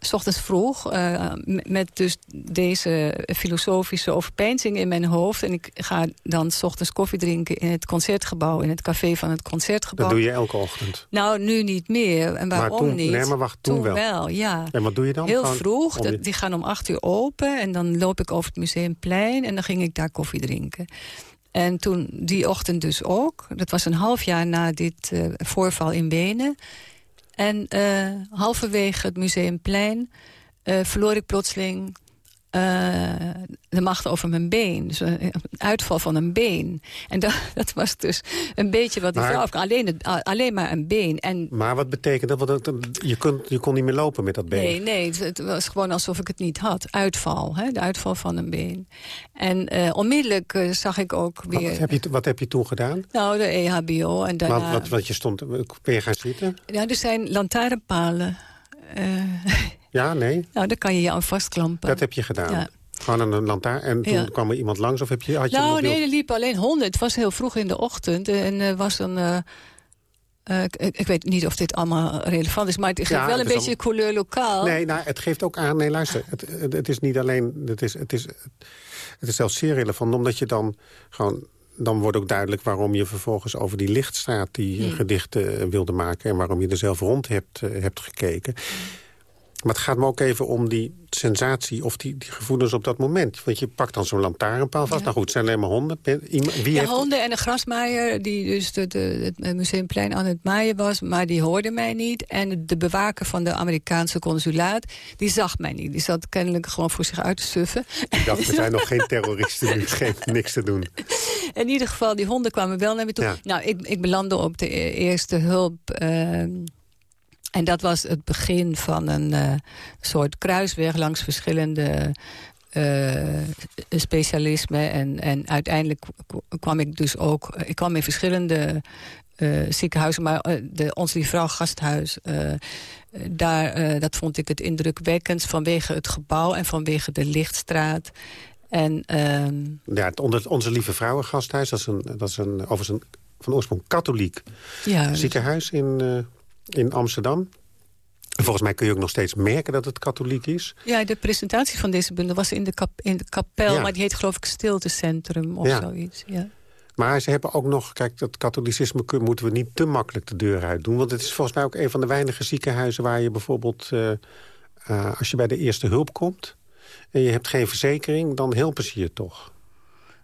S ochtends vroeg, uh, met dus deze filosofische overpeinzing in mijn hoofd. En ik ga dan s ochtends koffie drinken in het concertgebouw... in het café van het concertgebouw. Dat doe je elke ochtend? Nou, nu niet meer. En waarom maar toen, niet? Nee, maar wacht, toen, toen wel. wel. ja. En wat doe je dan? Heel Gewoon vroeg, om je... dat, die gaan om acht uur open... en dan loop ik over het Museumplein en dan ging ik daar koffie drinken. En toen die ochtend dus ook. Dat was een half jaar na dit uh, voorval in Wenen... En uh, halverwege het Museumplein uh, verloor ik plotseling uh, de macht over mijn been. Dus een uitval van een been. En dat, dat was dus een beetje wat die Maar- vrouw afkwam. Alleen, het- alleen maar een been. En Maar wat betekent dat? Want je, kunt, je kon niet meer lopen met dat been. Nee, nee, het, het was gewoon alsof ik het niet had. Uitval, hè, de uitval van een been. En eh, onmiddellijk eh, zag ik ook Wat, weer... heb je, wat heb je toen gedaan? Nou, de EHBO en daarna... Wat, wat je stond, ben je gaan zitten? Ja, er zijn lantaarnpalen. Ja, nee, nou, daar kan je je aan vastklampen. dat heb je gedaan. Ja. Gewoon aan een lantaarn. En toen Ja. kwam er iemand langs of heb je, had je Nou, nee, er liepen alleen honden. Het was heel vroeg in de ochtend. En er was een... eh, eh, ik, ik weet niet of dit allemaal relevant is, maar het geeft Ja, wel een beetje couleur lokaal. Nee, nou, het geeft ook aan... Nee, luister, het, het, het is niet alleen... Het is, het, is, het is zelfs zeer relevant, omdat je dan gewoon... Dan wordt ook duidelijk waarom je vervolgens over die lichtstraat... die Hmm. gedichten wilde maken... en waarom je er zelf rond hebt, hebt gekeken. Maar het gaat me ook even om die sensatie of die, die gevoelens op dat moment. Want je pakt dan zo'n lantaarnpaal vast. Ja. Nou goed, het zijn alleen maar honden. Wie De heeft, honden en een grasmaaier die dus de, de, het museumplein aan het maaien was... maar die hoorde mij niet. En de bewaker van de Amerikaanse consulaat, die zag mij niet. Die zat kennelijk gewoon voor zich uit te suffen. Ik dacht, er zijn nog geen terroristen nu. Geen, niks te doen. In ieder geval, die honden kwamen wel naar me toe. Ja. Nou, ik, ik belandde op de e- eerste hulp... ehm, en dat was het begin van een eh, soort kruisweg langs verschillende eh, specialismen. En, en uiteindelijk kwam ik dus ook... Ik kwam in verschillende eh, ziekenhuizen, maar eh, de Ons Lieve Vrouw gasthuis... eh, daar, eh, dat vond ik het indrukwekkend vanwege het gebouw en vanwege de lichtstraat. En ehm, Ja, het onder, Onze Lieve Vrouwengasthuis, dat is, een, dat is een, overigens een, van oorsprong katholiek ja, ziekenhuis in, eh, in Amsterdam. En Volgens mij kun je ook nog steeds merken dat het katholiek is. Ja, de presentatie van deze bundel was in de, kap, in de kapel... Ja. maar die heet geloof ik Stiltecentrum of Ja. zoiets. Ja. Maar ze hebben ook nog, kijk, dat katholicisme moeten we niet te makkelijk de deur uit doen. Want het is volgens mij ook een van de weinige ziekenhuizen waar je bijvoorbeeld... eh, eh, als je bij de eerste hulp komt en je hebt geen verzekering, dan helpen ze je toch.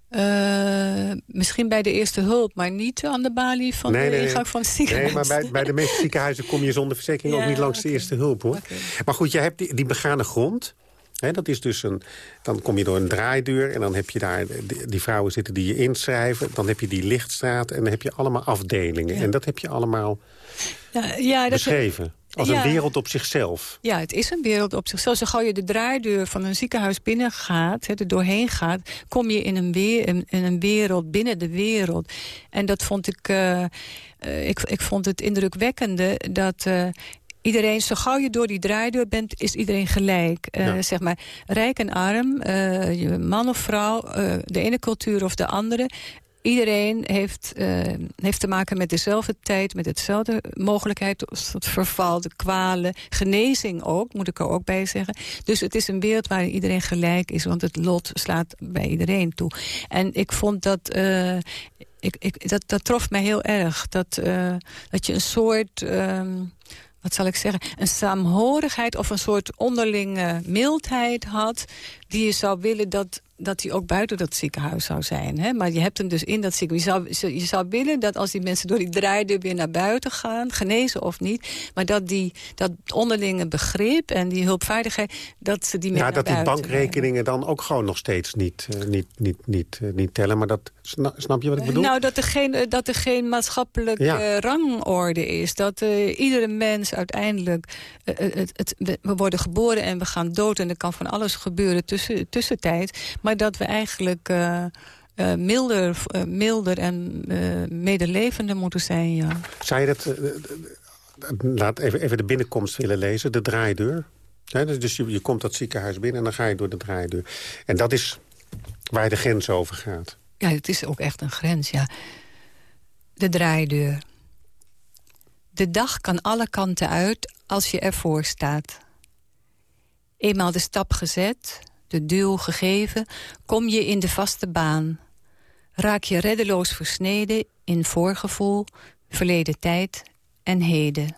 Eh, misschien bij de eerste hulp, maar niet aan de balie van Nee, de nee, nee. ingang van het ziekenhuis. Nee, maar bij, bij de meeste ziekenhuizen kom je zonder verzekering ook niet langs de eerste hulp, hoor. Maar goed, je hebt die, die begane grond. Hè, dat is dus een, dan kom je door een draaideur en dan heb je daar die, die vrouwen zitten die je inschrijven. Dan heb je die lichtstraat en dan heb je allemaal afdelingen. Ja. En dat heb je allemaal Ja, ja, dat, beschreven. Als ja. een wereld op zichzelf. ja, het is een wereld op zichzelf. Zo gauw je de draaideur van een ziekenhuis binnengaat, hè, er doorheen gaat... kom je in een, weer, in, in een wereld binnen de wereld. En dat vond ik... eh, ik, ik vond het indrukwekkende dat... eh, iedereen, zo gauw je door die draaideur bent, is iedereen gelijk. Uh, Zeg maar, rijk en arm, uh, man of vrouw, uh, de ene cultuur of de andere. Iedereen heeft, heeft te maken met dezelfde tijd, met hetzelfde mogelijkheid tot verval, de kwalen, genezing ook, moet ik er ook bij zeggen. Dus het is een wereld waar iedereen gelijk is, want het lot slaat bij iedereen toe. En ik vond dat ik, ik, dat, dat trof mij heel erg. Dat, dat je een soort... Ehm, wat zal ik zeggen, een saamhorigheid of een soort onderlinge mildheid had... die je zou willen dat dat hij ook buiten dat ziekenhuis zou zijn. Hè? Maar je hebt hem dus in dat ziekenhuis. Je zou, je zou willen dat als die mensen door die draaideur weer naar buiten gaan... genezen of niet, maar dat die, dat onderlinge begrip en die hulpvaardigheid... dat ze die meer Ja, dat die bankrekeningen dan ook gewoon nog steeds niet, uh, niet, niet, niet, uh, niet tellen. Maar dat, snap je wat ik bedoel? Nou, dat er geen, dat er geen maatschappelijke ja. rangorde is. Dat uh, iedere mens uiteindelijk... Het, het, we worden geboren en we gaan dood en er kan van alles gebeuren tussen, tussentijd... Maar dat we eigenlijk uh, uh, milder, uh, milder en medelevender moeten zijn, ja. Zou je dat... laat even, even de binnenkomst willen lezen, de draaideur. dus dus je, je komt dat ziekenhuis binnen en dan ga je door de draaideur. En dat is waar de grens over gaat. Ja, het is ook echt een grens, ja. De draaideur. De dag kan alle kanten uit als je ervoor staat. Eenmaal de stap gezet, de duw gegeven, kom je in de vaste baan. Raak je reddeloos versneden in voorgevoel, verleden tijd en heden.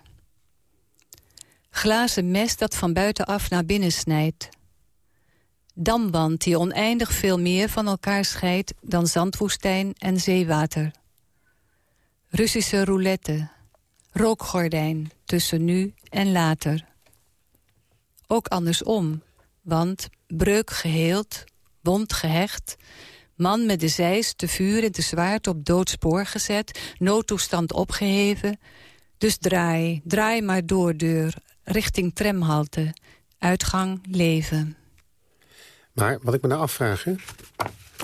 Glazen mes dat van buitenaf naar binnen snijdt. Damwand die oneindig veel meer van elkaar scheidt dan zandwoestijn en zeewater. Russische roulette, rookgordijn tussen nu en later. Ook andersom, want breuk geheeld, wond gehecht... man met de zeis, te vuur en te zwaard op doodspoor gezet... noodtoestand opgeheven. Dus draai, draai maar door deur, richting tramhalte. Uitgang, leven. Maar wat ik me nou afvraag, hè?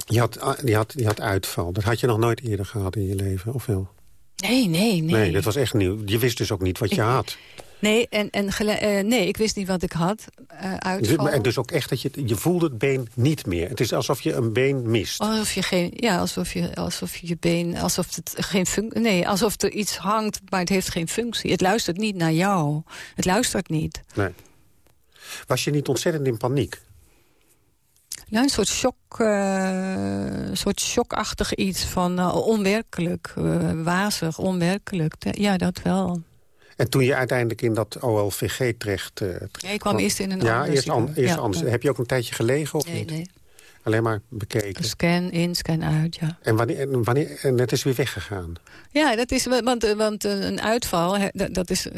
Je had, je, had, je had uitval. Dat had je nog nooit eerder gehad in je leven, of wel? Nee, nee, nee. Nee, dat was echt nieuw. Je wist dus ook niet wat je had. Nee, en, en uh, nee, ik wist niet wat ik had. Uh, uitval. Dus ook echt dat je, je voelde het been niet meer. Het is alsof je een been mist. Alsof je geen, ja, alsof je, alsof je been, alsof het geen functie, nee, alsof er iets hangt, maar het heeft geen functie. Het luistert niet naar jou. Het luistert niet. Nee. Was je niet ontzettend in paniek? Ja, een soort shock, uh, soort shockachtig iets van uh, onwerkelijk, uh, wazig, onwerkelijk. Ja, dat wel. En toen je uiteindelijk in dat OLVG terecht... Uh, ja, ik kwam eerst in een ja, eerst, an, eerst ja, anders. Heb je ook een tijdje gelegen of nee, niet? Nee, Alleen maar bekeken? Scan in, scan uit, ja. En wanneer, en, wanneer, en het is weer weggegaan? Ja, dat is, want, want een uitval, dat is...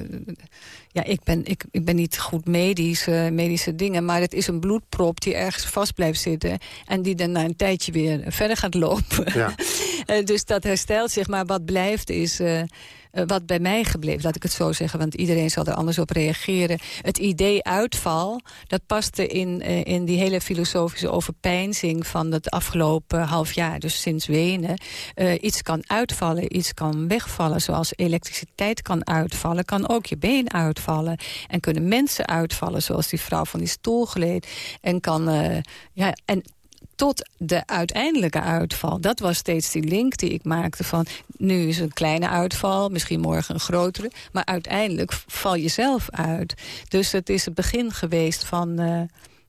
Ja, ik ben, ik, ik ben niet goed medisch, uh, medische dingen... maar het is een bloedprop die ergens vast blijft zitten... en die dan na een tijdje weer verder gaat lopen. Ja. dus dat herstelt zich, maar wat blijft is... Uh, wat bij mij gebleven, laat ik het zo zeggen... want iedereen zal er anders op reageren. Het idee uitval, dat paste in, uh, in die hele filosofische overpeinzing... van het afgelopen half jaar, dus sinds Wenen. Uh, iets kan uitvallen, iets kan wegvallen. Zoals elektriciteit kan uitvallen, kan ook je been uitvallen. En kunnen mensen uitvallen, zoals die vrouw van die stoel gleed. En kan... Ja, en tot de uiteindelijke uitval. Dat was steeds die link die ik maakte van... nu is een kleine uitval, misschien morgen een grotere... maar uiteindelijk val je zelf uit. Dus het is het begin geweest van... Uh,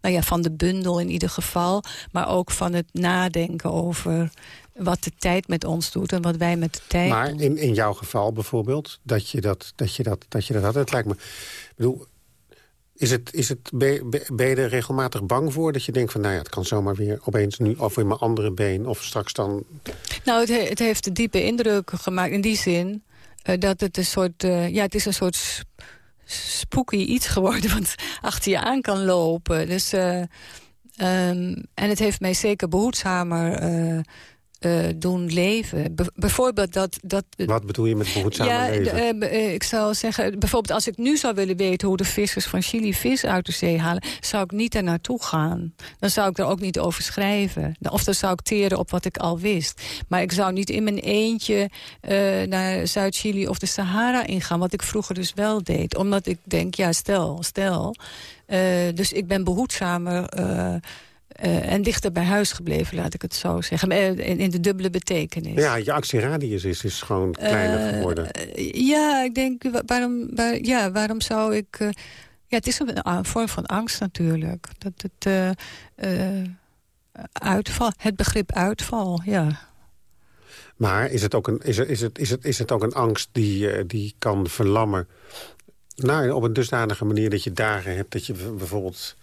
nou ja, van de bundel in ieder geval... maar ook van het nadenken over wat de tijd met ons doet en wat wij met de tijd maar in, in jouw geval bijvoorbeeld, dat je dat, dat, je dat, dat, je dat had... het lijkt me... Ik bedoel, is het, is het, ben je er regelmatig bang voor? Dat je denkt van, nou ja, het kan zomaar weer opeens nu... of in mijn andere been, of straks dan... Nou, het, het heeft diepe indruk gemaakt in die zin... Uh, dat het een soort... Uh, ja, het is een soort spooky iets geworden... wat achter je aan kan lopen. Dus, uh, um, en het heeft mij zeker behoedzamer eh, doen leven. Be- bijvoorbeeld dat... dat Wat bedoel je met behoedzaam ja, leven? de- eh, ik zou zeggen, bijvoorbeeld als ik nu zou willen weten... hoe de vissers van Chili vis uit de zee halen... zou ik niet er naartoe gaan. Dan zou ik er ook niet over schrijven. Of dan zou ik teren op wat ik al wist. Maar ik zou niet in mijn eentje eh, naar Zuid-Chili of de Sahara ingaan... wat ik vroeger dus wel deed. Omdat ik denk, ja, stel, stel... Dus ik ben behoedzamer... eh, en dichter bij huis gebleven, laat ik het zo zeggen. Eh, In, in de dubbele betekenis. ja, je actieradius is, is gewoon kleiner Eh, geworden. ja, ik denk, wa- waarom, waar- ja, waarom zou ik... ja, het is een, een vorm van angst natuurlijk. Dat het, uitval, het begrip uitval, ja. Maar is het ook een, is het, is het, is het, is het ook een angst die, die kan verlammen? Nou, op een dusdanige manier dat je dagen hebt dat je bijvoorbeeld...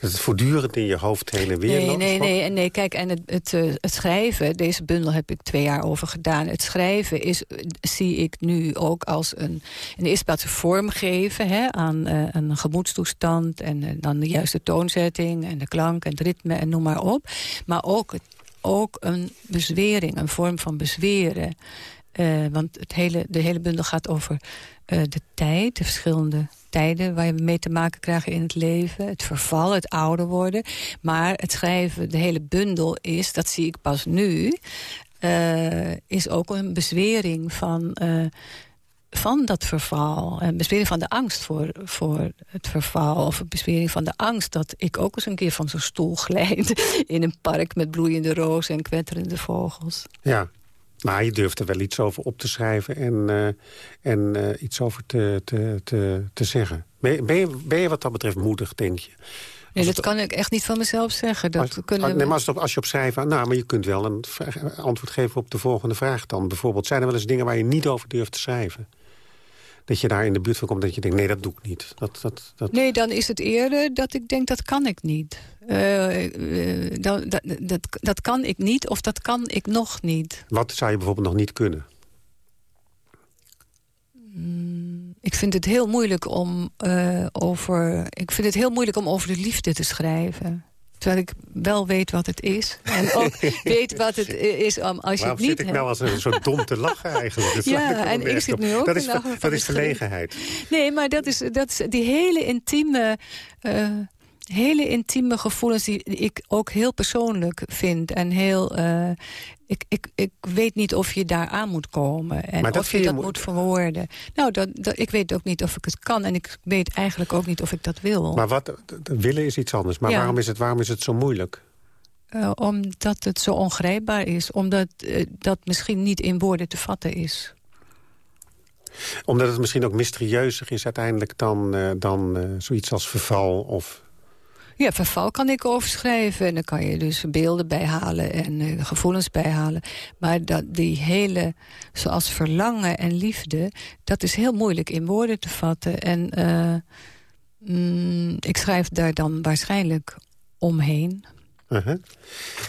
dat het voortdurend in je hoofd heen en weer Nee, loopt? nee, nee, nee. Kijk, en het, het, eh, het schrijven, deze bundel heb ik twee jaar over gedaan. Het schrijven is, zie ik nu ook als een, in de eerste plaats een vormgeven hè, aan eh, een gemoedstoestand. En eh, dan de juiste toonzetting en de klank en het ritme en noem maar op. Maar ook, ook een bezwering, een vorm van bezweren. Want het hele, de hele bundel gaat over eh, de tijd, de verschillende tijden waar je mee te maken krijgt in het leven. Het verval, het ouder worden. Maar het schrijven, de hele bundel is, dat zie ik pas nu... eh, is ook een bezwering van, eh, van dat verval. Een bezwering van de angst voor, voor het verval. Of een bezwering van de angst dat ik ook eens een keer van zo'n stoel glijd... in een park met bloeiende rozen en kwetterende vogels. Ja, maar je durft er wel iets over op te schrijven en, eh, en eh, iets over te, te, te, te zeggen. Ben je, ben, je, ben je wat dat betreft moedig, denk je? Nee, dat kan ik echt niet van mezelf zeggen. Dat Als, kunnen nee, maar als, het op- als je op schrijven... Nou, maar je kunt wel een antwoord geven op de volgende vraag dan. Bijvoorbeeld, zijn er wel eens dingen waar je niet over durft te schrijven? Dat je daar in de buurt van komt dat je denkt, nee, dat doe ik niet. Dat, dat, dat... Nee, dan is het eerder dat ik denk, dat kan ik niet. Eh, dat, dat, dat, dat kan ik niet of dat kan ik nog niet. Wat zou je bijvoorbeeld nog niet kunnen? Ik vind het heel moeilijk om eh, over. Ik vind het heel moeilijk om over de liefde te schrijven. Terwijl ik wel weet wat het is. En ook weet wat het is om als je Waarom het niet zit ik hebt. nou als een zo dom te lachen eigenlijk? Dat Ja, en ik zit nu ook Dat te is, dat is verlegenheid. Nee, maar dat is, dat is die hele intieme, eh, hele intieme gevoelens die ik ook heel persoonlijk vind. En heel. eh, ik, ik, ik weet niet of je daar aan moet komen. En of je dat mo- moet verwoorden. Nou, dat, dat, ik weet ook niet of ik het kan. En ik weet eigenlijk ook niet of ik dat wil. Maar wat, willen is iets anders. Maar Ja. waarom, is het, waarom is het zo moeilijk? Eh, omdat het zo ongrijpbaar is. Omdat eh, dat misschien niet in woorden te vatten is. Omdat het misschien ook mysterieuzer is uiteindelijk dan, dan zoiets als verval of... Ja, verval kan ik overschrijven. En dan kan je dus beelden bijhalen en eh, gevoelens bijhalen. Maar dat, die hele, zoals verlangen en liefde... dat is heel moeilijk in woorden te vatten. En eh, mm, ik schrijf daar dan waarschijnlijk omheen. Uh-huh.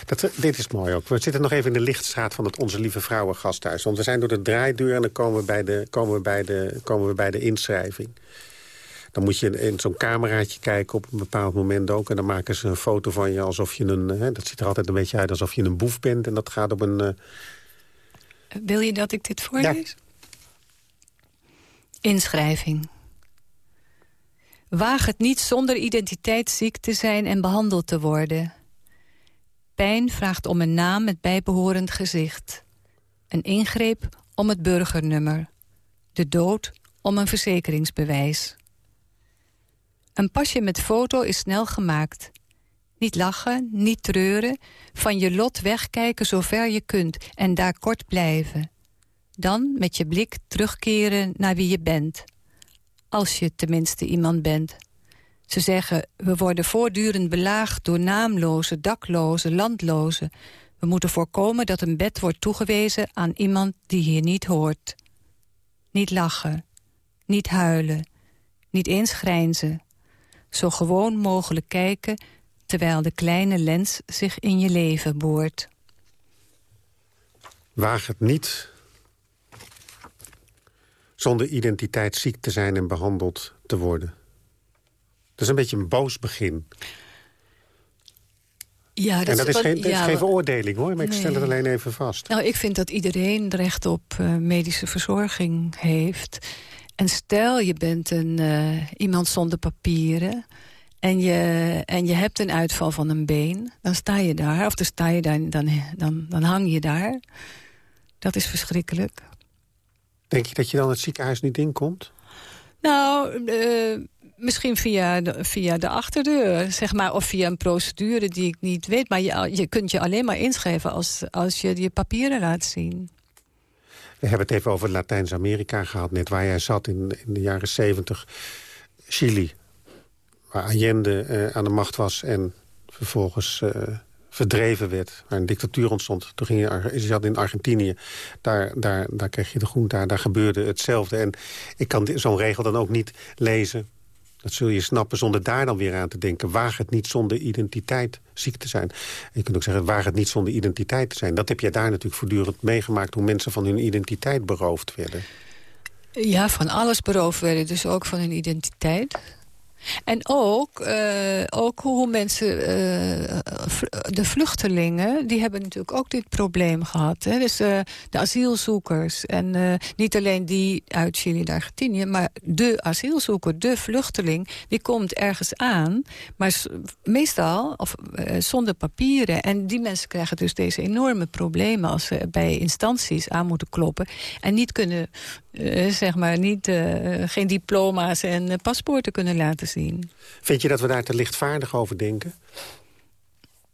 Dat, dit is mooi ook. We zitten nog even in de lichtstraat van het Onze Lieve Vrouwen gasthuis. Want we zijn door de draaideur en dan komen we bij de, komen we bij de, komen we bij de inschrijving. Dan moet je in zo'n cameraatje kijken op een bepaald moment ook. En dan maken ze een foto van je alsof je een... Hè, dat ziet er altijd een beetje uit alsof je een boef bent. En dat gaat op een... eh, Wil je dat ik dit voorlees? Inschrijving. Waag het niet zonder identiteitsziek te zijn en behandeld te worden. Pijn vraagt om een naam met bijbehorend gezicht. Een ingreep om het burgernummer. De dood om een verzekeringsbewijs. Een pasje met foto is snel gemaakt. Niet lachen, niet treuren, van je lot wegkijken zover je kunt en daar kort blijven. Dan met je blik terugkeren naar wie je bent. Als je tenminste iemand bent. Ze zeggen, we worden voortdurend belaagd door naamloze, dakloze, landlozen. We moeten voorkomen dat een bed wordt toegewezen aan iemand die hier niet hoort. Niet lachen, niet huilen, niet eens grijnzen. Zo gewoon mogelijk kijken terwijl de kleine lens zich in je leven boort. waag het niet zonder identiteit ziek te zijn en behandeld te worden. Dat is een beetje een boos begin. Ja, en dat is, geen, dat is geen veroordeling hoor, maar ik stel het alleen even vast. Nou, ik vind dat iedereen recht op eh, medische verzorging heeft. En stel je bent een, eh, iemand zonder papieren... En je, en je hebt een uitval van een been, dan sta je daar. Of dan, sta je daar, dan, dan, dan hang je daar. Dat is verschrikkelijk. Denk je dat je dan het ziekenhuis niet inkomt? Nou, eh, misschien via de, via de achterdeur, zeg maar. Of via een procedure die ik niet weet. Maar je, je kunt je alleen maar inschrijven als, als je je papieren laat zien. We hebben het even over Latijns-Amerika gehad, net waar jij zat in, in de jaren 70. Chili, waar Allende eh, aan de macht was en vervolgens eh, verdreven werd. Waar een dictatuur ontstond. Toen ging je, je zat in Argentinië. Daar, daar, daar kreeg je de groente, daar gebeurde hetzelfde. En ik kan zo'n regel dan ook niet lezen. Dat zul je snappen zonder daar dan weer aan te denken. Waag het niet zonder identiteit ziek te zijn. Je kunt ook zeggen, waag het niet zonder identiteit te zijn. Dat heb jij daar natuurlijk voortdurend meegemaakt... hoe mensen van hun identiteit beroofd werden. Ja, van alles beroofd werden, dus ook van hun identiteit. En ook, eh, ook hoe mensen, eh, de vluchtelingen, die hebben natuurlijk ook dit probleem gehad. Hè? Dus eh, de asielzoekers. En niet alleen die uit Chili en Argentinië, maar de asielzoeker, de vluchteling, die komt ergens aan, maar meestal of, zonder papieren. En die mensen krijgen dus deze enorme problemen als ze bij instanties aan moeten kloppen en niet kunnen, zeg maar, niet, geen diploma's en paspoorten kunnen laten zien. Vind je dat we daar te lichtvaardig over denken?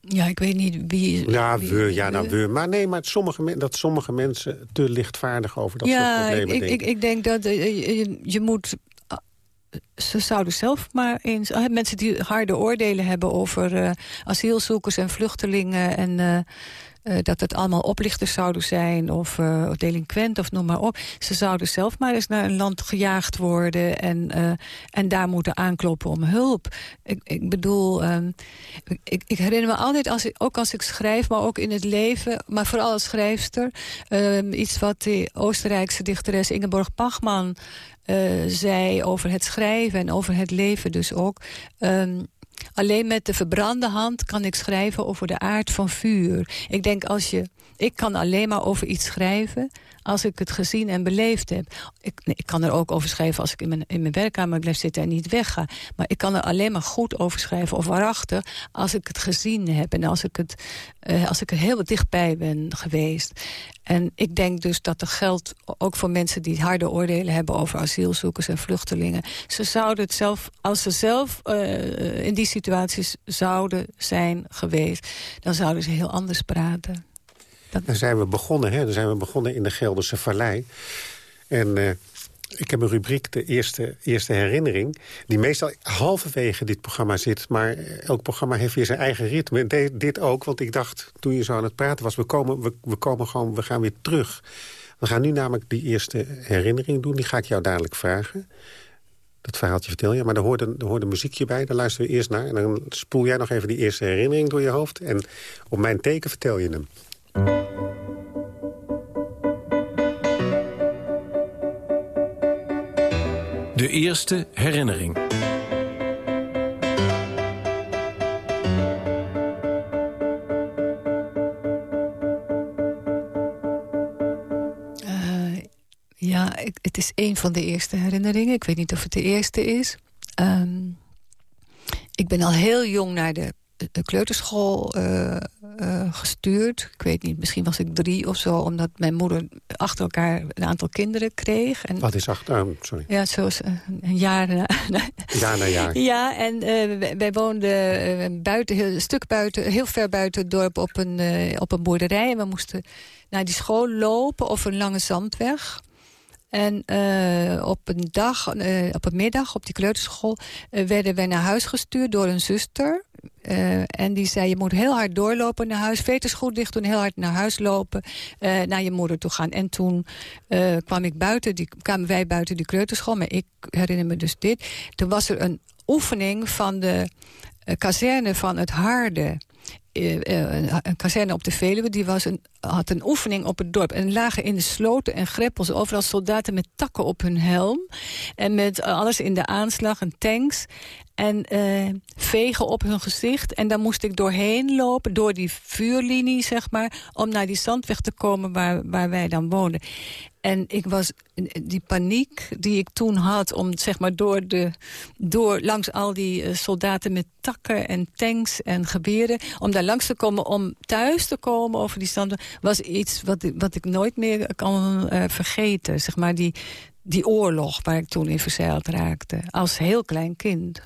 Ja, ik weet niet wie... Ja, wie- we, ja, nou, we. Maar nee, maar sommige, dat sommige mensen te lichtvaardig over dat ja, soort problemen ik, ik, denken. ik denk dat eh, je, je moet... ah, Ze zouden zelf maar eens... Mensen die harde oordelen hebben over eh, asielzoekers en vluchtelingen... en eh, eh, dat het allemaal oplichters zouden zijn of eh delinquent of noem maar op. Ze zouden zelf maar eens naar een land gejaagd worden... en, eh, en daar moeten aankloppen om hulp. Ik, ik bedoel, ehm, ik, ik herinner me altijd, als ik, ook als ik schrijf... maar ook in het leven, maar vooral als schrijfster... ehm, iets wat de Oostenrijkse dichteres Ingeborg Bachmann eh, zei over het schrijven en over het leven dus ook. Ehm, alleen met de verbrande hand kan ik schrijven over de aard van vuur. Ik denk als je... Ik kan alleen maar over iets schrijven als ik het gezien en beleefd heb. Ik, ik kan er ook over schrijven als ik in mijn, in mijn werkkamer blijf zitten en niet wegga. Maar ik kan er alleen maar goed over schrijven of waarachtig als ik het gezien heb. En als ik, het, eh, als ik er heel dichtbij ben geweest. En ik denk dus dat er geldt ook voor mensen die harde oordelen hebben over asielzoekers en vluchtelingen. Ze zouden het zelf, als ze zelf eh, in die situaties zouden zijn geweest, dan zouden ze heel anders praten. Daar zijn we begonnen, hè? Daar zijn we begonnen in de Gelderse Vallei. En eh, ik heb een rubriek, de eerste, eerste herinnering... die meestal halverwege dit programma zit... maar elk programma heeft weer zijn eigen ritme. Dit ook, want ik dacht, toen je zo aan het praten was... we komen, we, we komen gewoon, we gaan weer terug. We gaan nu namelijk die eerste herinnering doen. Die ga ik jou dadelijk vragen. Dat verhaaltje vertel je, maar er hoort, een, er hoort een muziekje bij. Daar luisteren we eerst naar. En dan spoel jij nog even die eerste herinnering door je hoofd. En op mijn teken vertel je hem. De eerste herinnering. Eh, ja, het is een van de eerste herinneringen. Ik weet niet of het de eerste is. Ehm, ik ben al heel jong naar de, de kleuterschool eh, eh, gestuurd. Ik weet niet, misschien was ik drie of zo... omdat mijn moeder achter elkaar een aantal kinderen kreeg. En, Wat is achter... oh, sorry. ja, zoals eh, een jaar na, Jaar na jaar. Ja, en wij, woonden buiten, heel, een stuk buiten, heel ver buiten het dorp op een, op een boerderij. En we moesten naar die school lopen of een lange zandweg. En op een dag, op een middag op die kleuterschool... werden wij naar huis gestuurd door een zuster. Eh, en die zei, je moet heel hard doorlopen naar huis. Veters goed dicht doen, heel hard naar huis lopen. eh, naar je moeder toe gaan. En toen eh, kwam ik buiten, die, kwamen wij buiten die kleuterschool. Maar ik herinner me dus dit. Toen was er een oefening van de kazerne van het Harde een kazerne op de Veluwe... die was een, had een oefening op het dorp. En lagen in de sloten en greppels overal soldaten met takken op hun helm. En met alles in de aanslag en tanks en uh, vegen op hun gezicht. En dan moest ik doorheen lopen, door die vuurlinie, zeg maar... om naar die zandweg te komen waar, waar wij dan woonden. En ik was, die paniek die ik toen had om zeg maar door de, door, langs al die uh, soldaten met takken en tanks en geweren, om daar langs te komen, om thuis te komen over die standen, was iets wat, wat ik nooit meer kan uh, vergeten. Zeg maar die, die oorlog waar ik toen in verzeild raakte, als heel klein kind.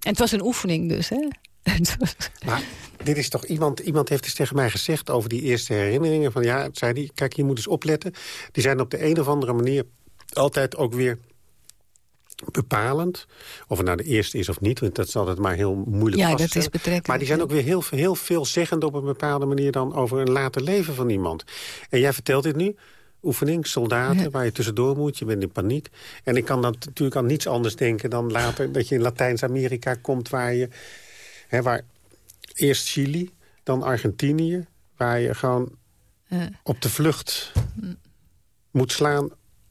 En het was een oefening dus, hè? Maar dit is toch iemand, iemand heeft eens tegen mij gezegd over die eerste herinneringen. Van ja, zei die, kijk, je moet eens opletten. Die zijn op de een of andere manier altijd ook weer bepalend. Of het nou de eerste is of niet, want dat is altijd maar heel moeilijk ja, dat is betrekkelijk. Maar die zijn ook weer heel, heel veelzeggend op een bepaalde manier... dan over een later leven van iemand. En jij vertelt dit nu, oefening, soldaten, waar je tussendoor moet. Je bent in paniek. En ik kan dan natuurlijk aan niets anders denken dan later... dat je in Latijns-Amerika komt waar je... Hè, waar eerst Chili, dan Argentinië... waar je gewoon op de vlucht moet slaan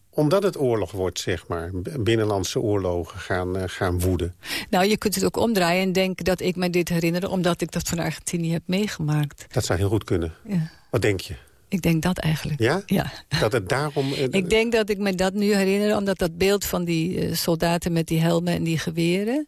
omdat het oorlog wordt, zeg maar. Binnenlandse oorlogen gaan, uh, gaan woeden. Nou, je kunt het ook omdraaien en denken dat ik me dit herinner... omdat ik dat van Argentinië heb meegemaakt. Dat zou heel goed kunnen. Ja. Wat denk je? Ik denk dat eigenlijk. Ja? Ja. Dat het daarom... ik denk dat ik me dat nu herinner... omdat dat beeld van die uh, soldaten met die helmen en die geweren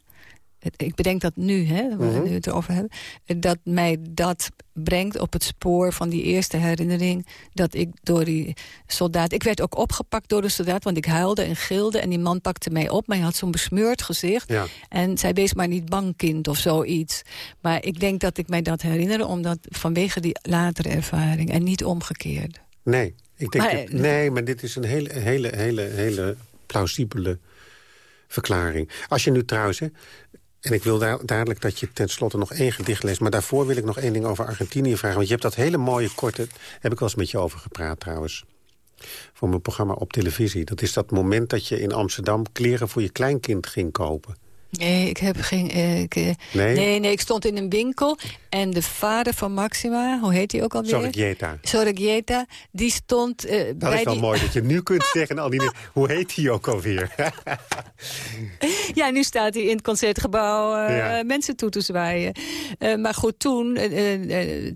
ik bedenk dat nu, hè, waar we mhm. het erover hebben... dat mij dat brengt op het spoor van die eerste herinnering... dat ik door die soldaat... Ik werd ook opgepakt door de soldaat, want ik huilde en gilde... en die man pakte mij op, maar hij had zo'n besmeurd gezicht. Ja. En zij wees maar niet bang, kind, of zoiets. Maar ik denk dat ik mij dat herinner... omdat vanwege die latere ervaring en niet omgekeerd. Nee, ik denk maar, nee, maar dit is een hele, hele, hele, hele plausibele verklaring. Als je nu trouwens... Hè, en ik wil dadelijk dat je tenslotte nog één gedicht leest. Maar daarvoor wil ik nog één ding over Argentinië vragen. Want je hebt dat hele mooie korte... heb ik wel eens met je over gepraat trouwens. Voor mijn programma op televisie. Dat is dat moment dat je in Amsterdam kleren voor je kleinkind ging kopen. Nee, ik heb geen... Eh, ik, eh, nee? nee? nee, ik stond in een winkel en de vader van Maxima, hoe heet hij ook alweer? Sorgieta. Sorgieta, die stond uh, Dat is wel mooi dat je nu kunt zeggen, al die hoe heet hij ook alweer? ja, nu staat hij in het Concertgebouw uh, mensen toe te zwaaien. maar goed, toen,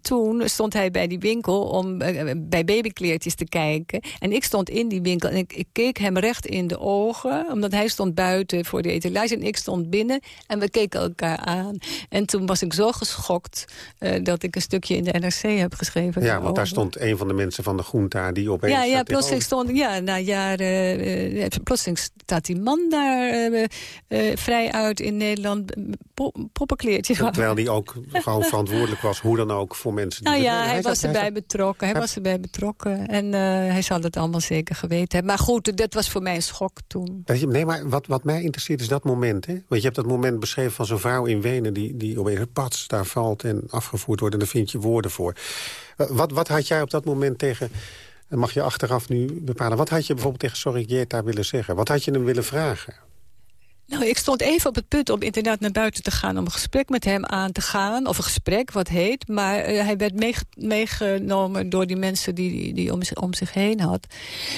toen stond hij bij die winkel om bij babykleertjes te kijken. En ik stond in die winkel en ik, ik keek hem recht in de ogen, omdat hij stond buiten voor de etalage en ik stond binnen en we keken elkaar aan. En toen was ik zo geschokt uh, dat ik een stukje in de NRC heb geschreven. Ja, want daar stond een van de mensen van de groenta die opeens... Ja, ja plotseling stond... Ja, na jaren... Uh, plotseling staat die man daar uh, vrij uit in Nederland. Po poppenkleertjes. Terwijl die ook gewoon verantwoordelijk was, hoe dan ook, voor mensen... Die nou ja, hij, hij, was erbij betrokken. Hij, was erbij betrokken. En hij zal het allemaal zeker geweten hebben. Maar goed, dat was voor mij een schok toen. Nee, maar wat, wat mij interesseert is dat moment, hè? Want je hebt dat moment beschreven van zo'n vrouw in Wenen... die, die opeens pats daar valt en afgevoerd wordt. En daar vind je woorden voor. Wat, wat had jij op dat moment tegen... mag je achteraf nu bepalen. Wat had je bijvoorbeeld tegen Sorrigieta willen zeggen? Wat had je hem willen vragen? Nou, ik stond even op het punt om inderdaad naar buiten te gaan... om een gesprek met hem aan te gaan. Of een gesprek, wat heet. Maar uh, hij werd meegenomen door die mensen die, die om, om, zich heen had.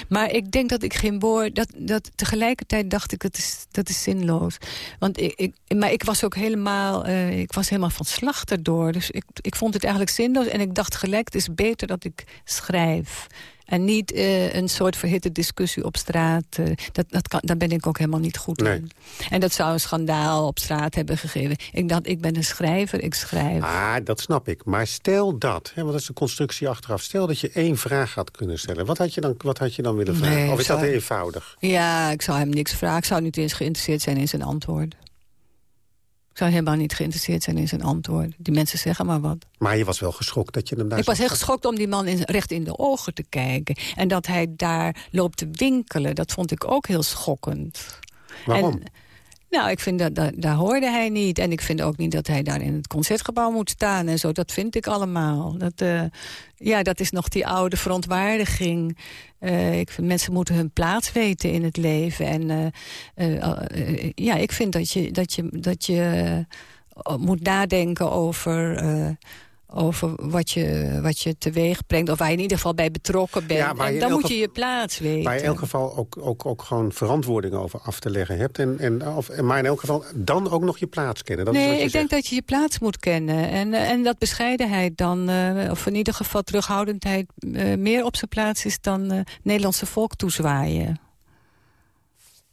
Maar ik denk dat ik geen woord... Dat, dat tegelijkertijd dacht ik, dat is, dat is zinloos. Want ik, ik, maar ik was ook helemaal... Uh, ik was helemaal van slag erdoor. Dus ik, ik vond het eigenlijk zinloos. En ik dacht gelijk, het is beter dat ik schrijf. En niet uh, een soort verhitte discussie op straat. Uh, dat, dat kan, daar ben ik ook helemaal niet goed nee. in. En dat zou een schandaal op straat hebben gegeven. Ik dacht, ik ben een schrijver, ik schrijf. Ah, dat snap ik. Maar stel dat, hè, want dat is de constructie achteraf. Stel dat je één vraag had kunnen stellen. Wat had je dan, wat had je dan willen vragen? Nee, of is dat eenvoudig? Ja, ik zou hem niks vragen. Ik zou niet eens geïnteresseerd zijn in zijn antwoord. Ik zou helemaal niet geïnteresseerd zijn in zijn antwoord. Die mensen zeggen maar wat. Maar je was wel geschokt dat je hem daar... Ik was heel geschokt om die man in, recht in de ogen te kijken. En dat hij daar loopt te winkelen, dat vond ik ook heel schokkend. Waarom? Nou, ik vind dat, dat, daar hoorde hij niet. En ik vind ook niet dat hij daar in het concertgebouw moet staan en zo. Dat vind ik allemaal. Dat, uh, ja, dat is nog die oude verontwaardiging. Uh, ik vind, mensen moeten hun plaats weten in het leven. En uh, ja, ik vind dat je, dat je, dat je moet nadenken over over wat je, wat je teweeg brengt... of waar je in ieder geval bij betrokken bent. Ja, en dan moet je je plaats weten. Waar je in elk geval ook, ook, ook gewoon verantwoording over af te leggen hebt. En, en, of, maar in elk geval dan ook nog je plaats kennen. Dat is wat nee, je ik zegt. denk dat je je plaats moet kennen. En, en dat bescheidenheid dan, eh, of in ieder geval terughoudendheid... eh, meer op zijn plaats is dan eh Nederlandse volk toezwaaien.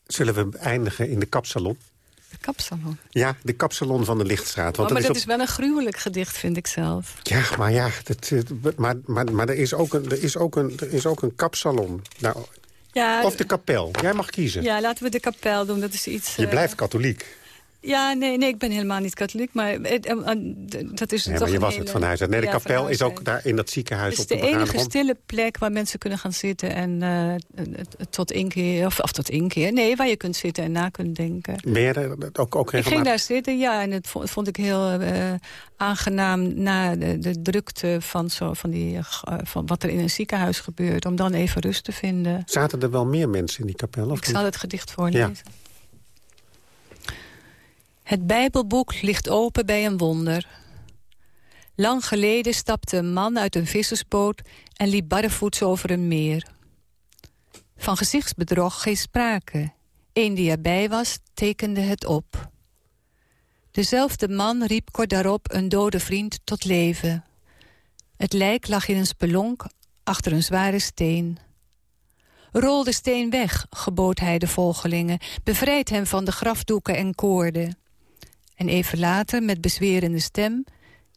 Zullen we eindigen in de kapsalon? De kapsalon. Ja, de kapsalon van de Lichtstraat. Want Oh, maar dat is wel een gruwelijk gedicht, vind ik zelf. Ja, maar ja, dat, eh, maar, maar, maar er, is ook een, er, is ook een, er is ook een kapsalon. Nou, Ja, of de kapel. Jij mag kiezen. ja, laten we de kapel doen. Dat is iets... Je eh, blijft katholiek. Ja, nee, nee, ik ben helemaal niet katholiek, maar eh, eh, dat is Ja, toch maar je was hele- het van huis uit. Nee, de Ja, kapel is ook daar in dat ziekenhuis Het is op de de enige stille plek waar mensen kunnen gaan zitten en eh, tot inkeer, of, of tot inkeer. Nee, waar je kunt zitten en na kunt denken. Ben je er ook, ook Ik ging daar zitten, ja, en het vond, vond ik heel aangenaam na de, de drukte van, zo, van, die, van wat er in een ziekenhuis gebeurt, om dan even rust te vinden. Zaten er wel meer mensen in die kapel? Of Ik niet? zal het gedicht voorlezen. Het Bijbelboek ligt open bij een wonder. Lang geleden stapte een man uit een vissersboot... en liep barrevoets over een meer. Van gezichtsbedrog geen sprake. Eén die erbij was, tekende het op. Dezelfde man riep kort daarop een dode vriend tot leven. Het lijk lag in een spelonk achter een zware steen... Rol de steen weg, gebood hij de volgelingen. Bevrijd hem van de grafdoeken en koorden. En even later, met bezwerende stem...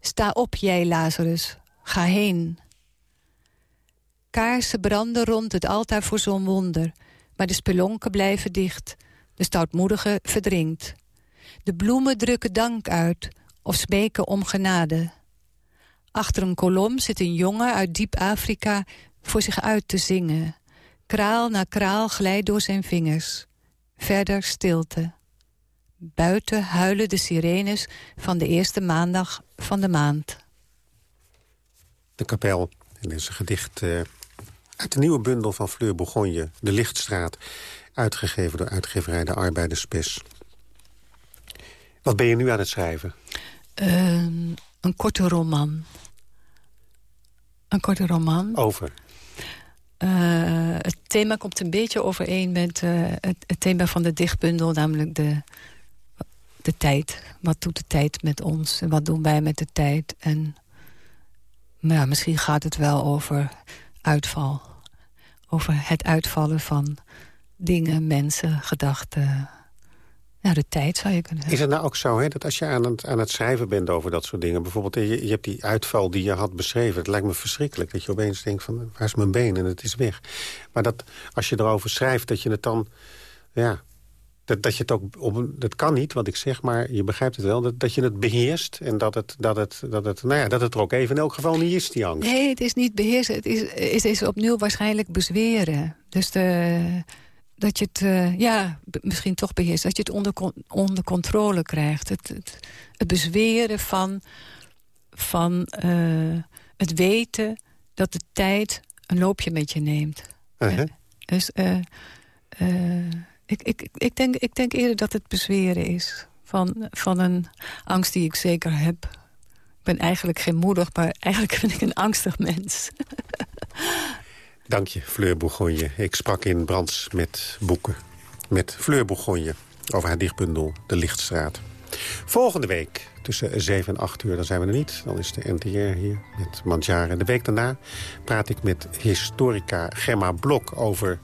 Sta op, jij Lazarus, ga heen. Kaarsen branden rond het altaar voor zo'n wonder... maar de spelonken blijven dicht. De stoutmoedige verdrinkt. De bloemen drukken dank uit of smeken om genade. Achter een kolom zit een jongen uit diep Afrika... voor zich uit te zingen... Kraal na kraal glijdt door zijn vingers. Verder stilte. Buiten huilen de sirenes van de eerste maandag van de maand. De kapel. En dit is een gedicht eh, uit de nieuwe bundel van Fleur Bourgogne. De Lichtstraat. Uitgegeven door uitgeverij De Arbeiderspes. Wat ben je nu aan het schrijven? Ehm, een korte roman. Een korte roman. Over? Eh, het thema komt een beetje overeen met eh, het, het thema van de dichtbundel, namelijk de, de tijd. Wat doet de tijd met ons en wat doen wij met de tijd? En maar ja, misschien gaat het wel over uitval. Over het uitvallen van dingen, mensen, gedachten. Ja, de tijd zou je kunnen Is zeggen. het nou ook zo hè, dat als je aan het, aan het schrijven bent over dat soort dingen... bijvoorbeeld je, je hebt die uitval die je had beschreven... het lijkt me verschrikkelijk dat je opeens denkt van waar is mijn been en het is weg. Maar dat als je erover schrijft dat je het dan... ja, dat, dat je het ook op een, dat kan niet wat ik zeg, maar je begrijpt het wel... dat, dat je het beheerst en dat het, dat, het, dat, het, nou ja, dat het er ook even in elk geval niet is, die angst. Nee, het is niet beheersen. Het is, het is opnieuw waarschijnlijk bezweren. Dus de, dat je het, eh, ja, misschien toch beheerst. Dat je het onder, onder controle krijgt. Het, het, het bezweren van, van eh, het weten dat de tijd een loopje met je neemt. Uh-huh. Dus eh, eh, ik, ik, ik, denk, ik denk eerder dat het bezweren is. Van, van een angst die ik zeker heb. Ik ben eigenlijk geen moedig, maar eigenlijk ben ik een angstig mens. Dank je, Fleur Bourgogne. Ik sprak in Brands met boeken. Met Fleur Bourgogne over haar dichtbundel De Lichtstraat. Volgende week tussen 7 en 8 uur, dan zijn we er niet. Dan is de NTR hier met Mandjaren. De week daarna praat ik met historica Gemma Blok over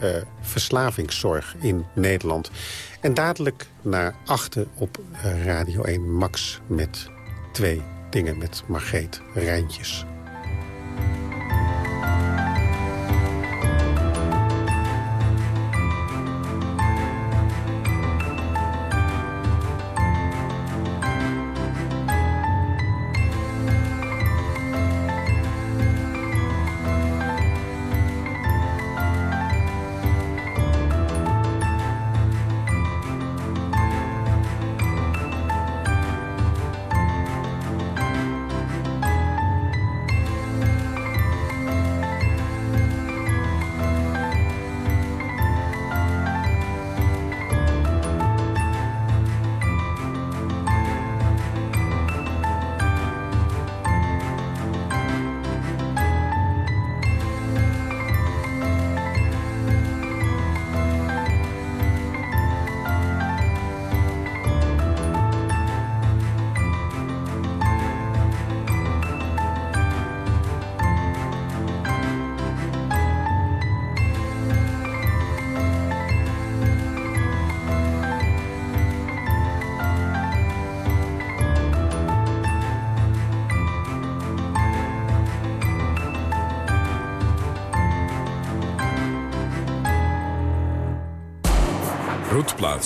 eh, verslavingszorg in Nederland. En dadelijk naar achten op eh, Radio 1 Max met twee dingen met Margreet Rijntjes.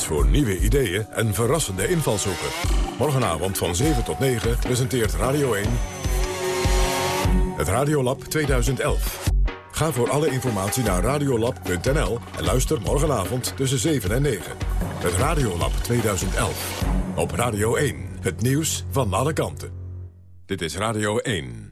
Voor nieuwe ideeën en verrassende invalshoeken. Morgenavond van 7 tot 9 presenteert Radio 1... het Radiolab 2011. Ga voor alle informatie naar radiolab.nl en luister morgenavond tussen 7 en 9. Het Radiolab 2011. Op Radio 1. Het nieuws van alle kanten. Dit is Radio 1.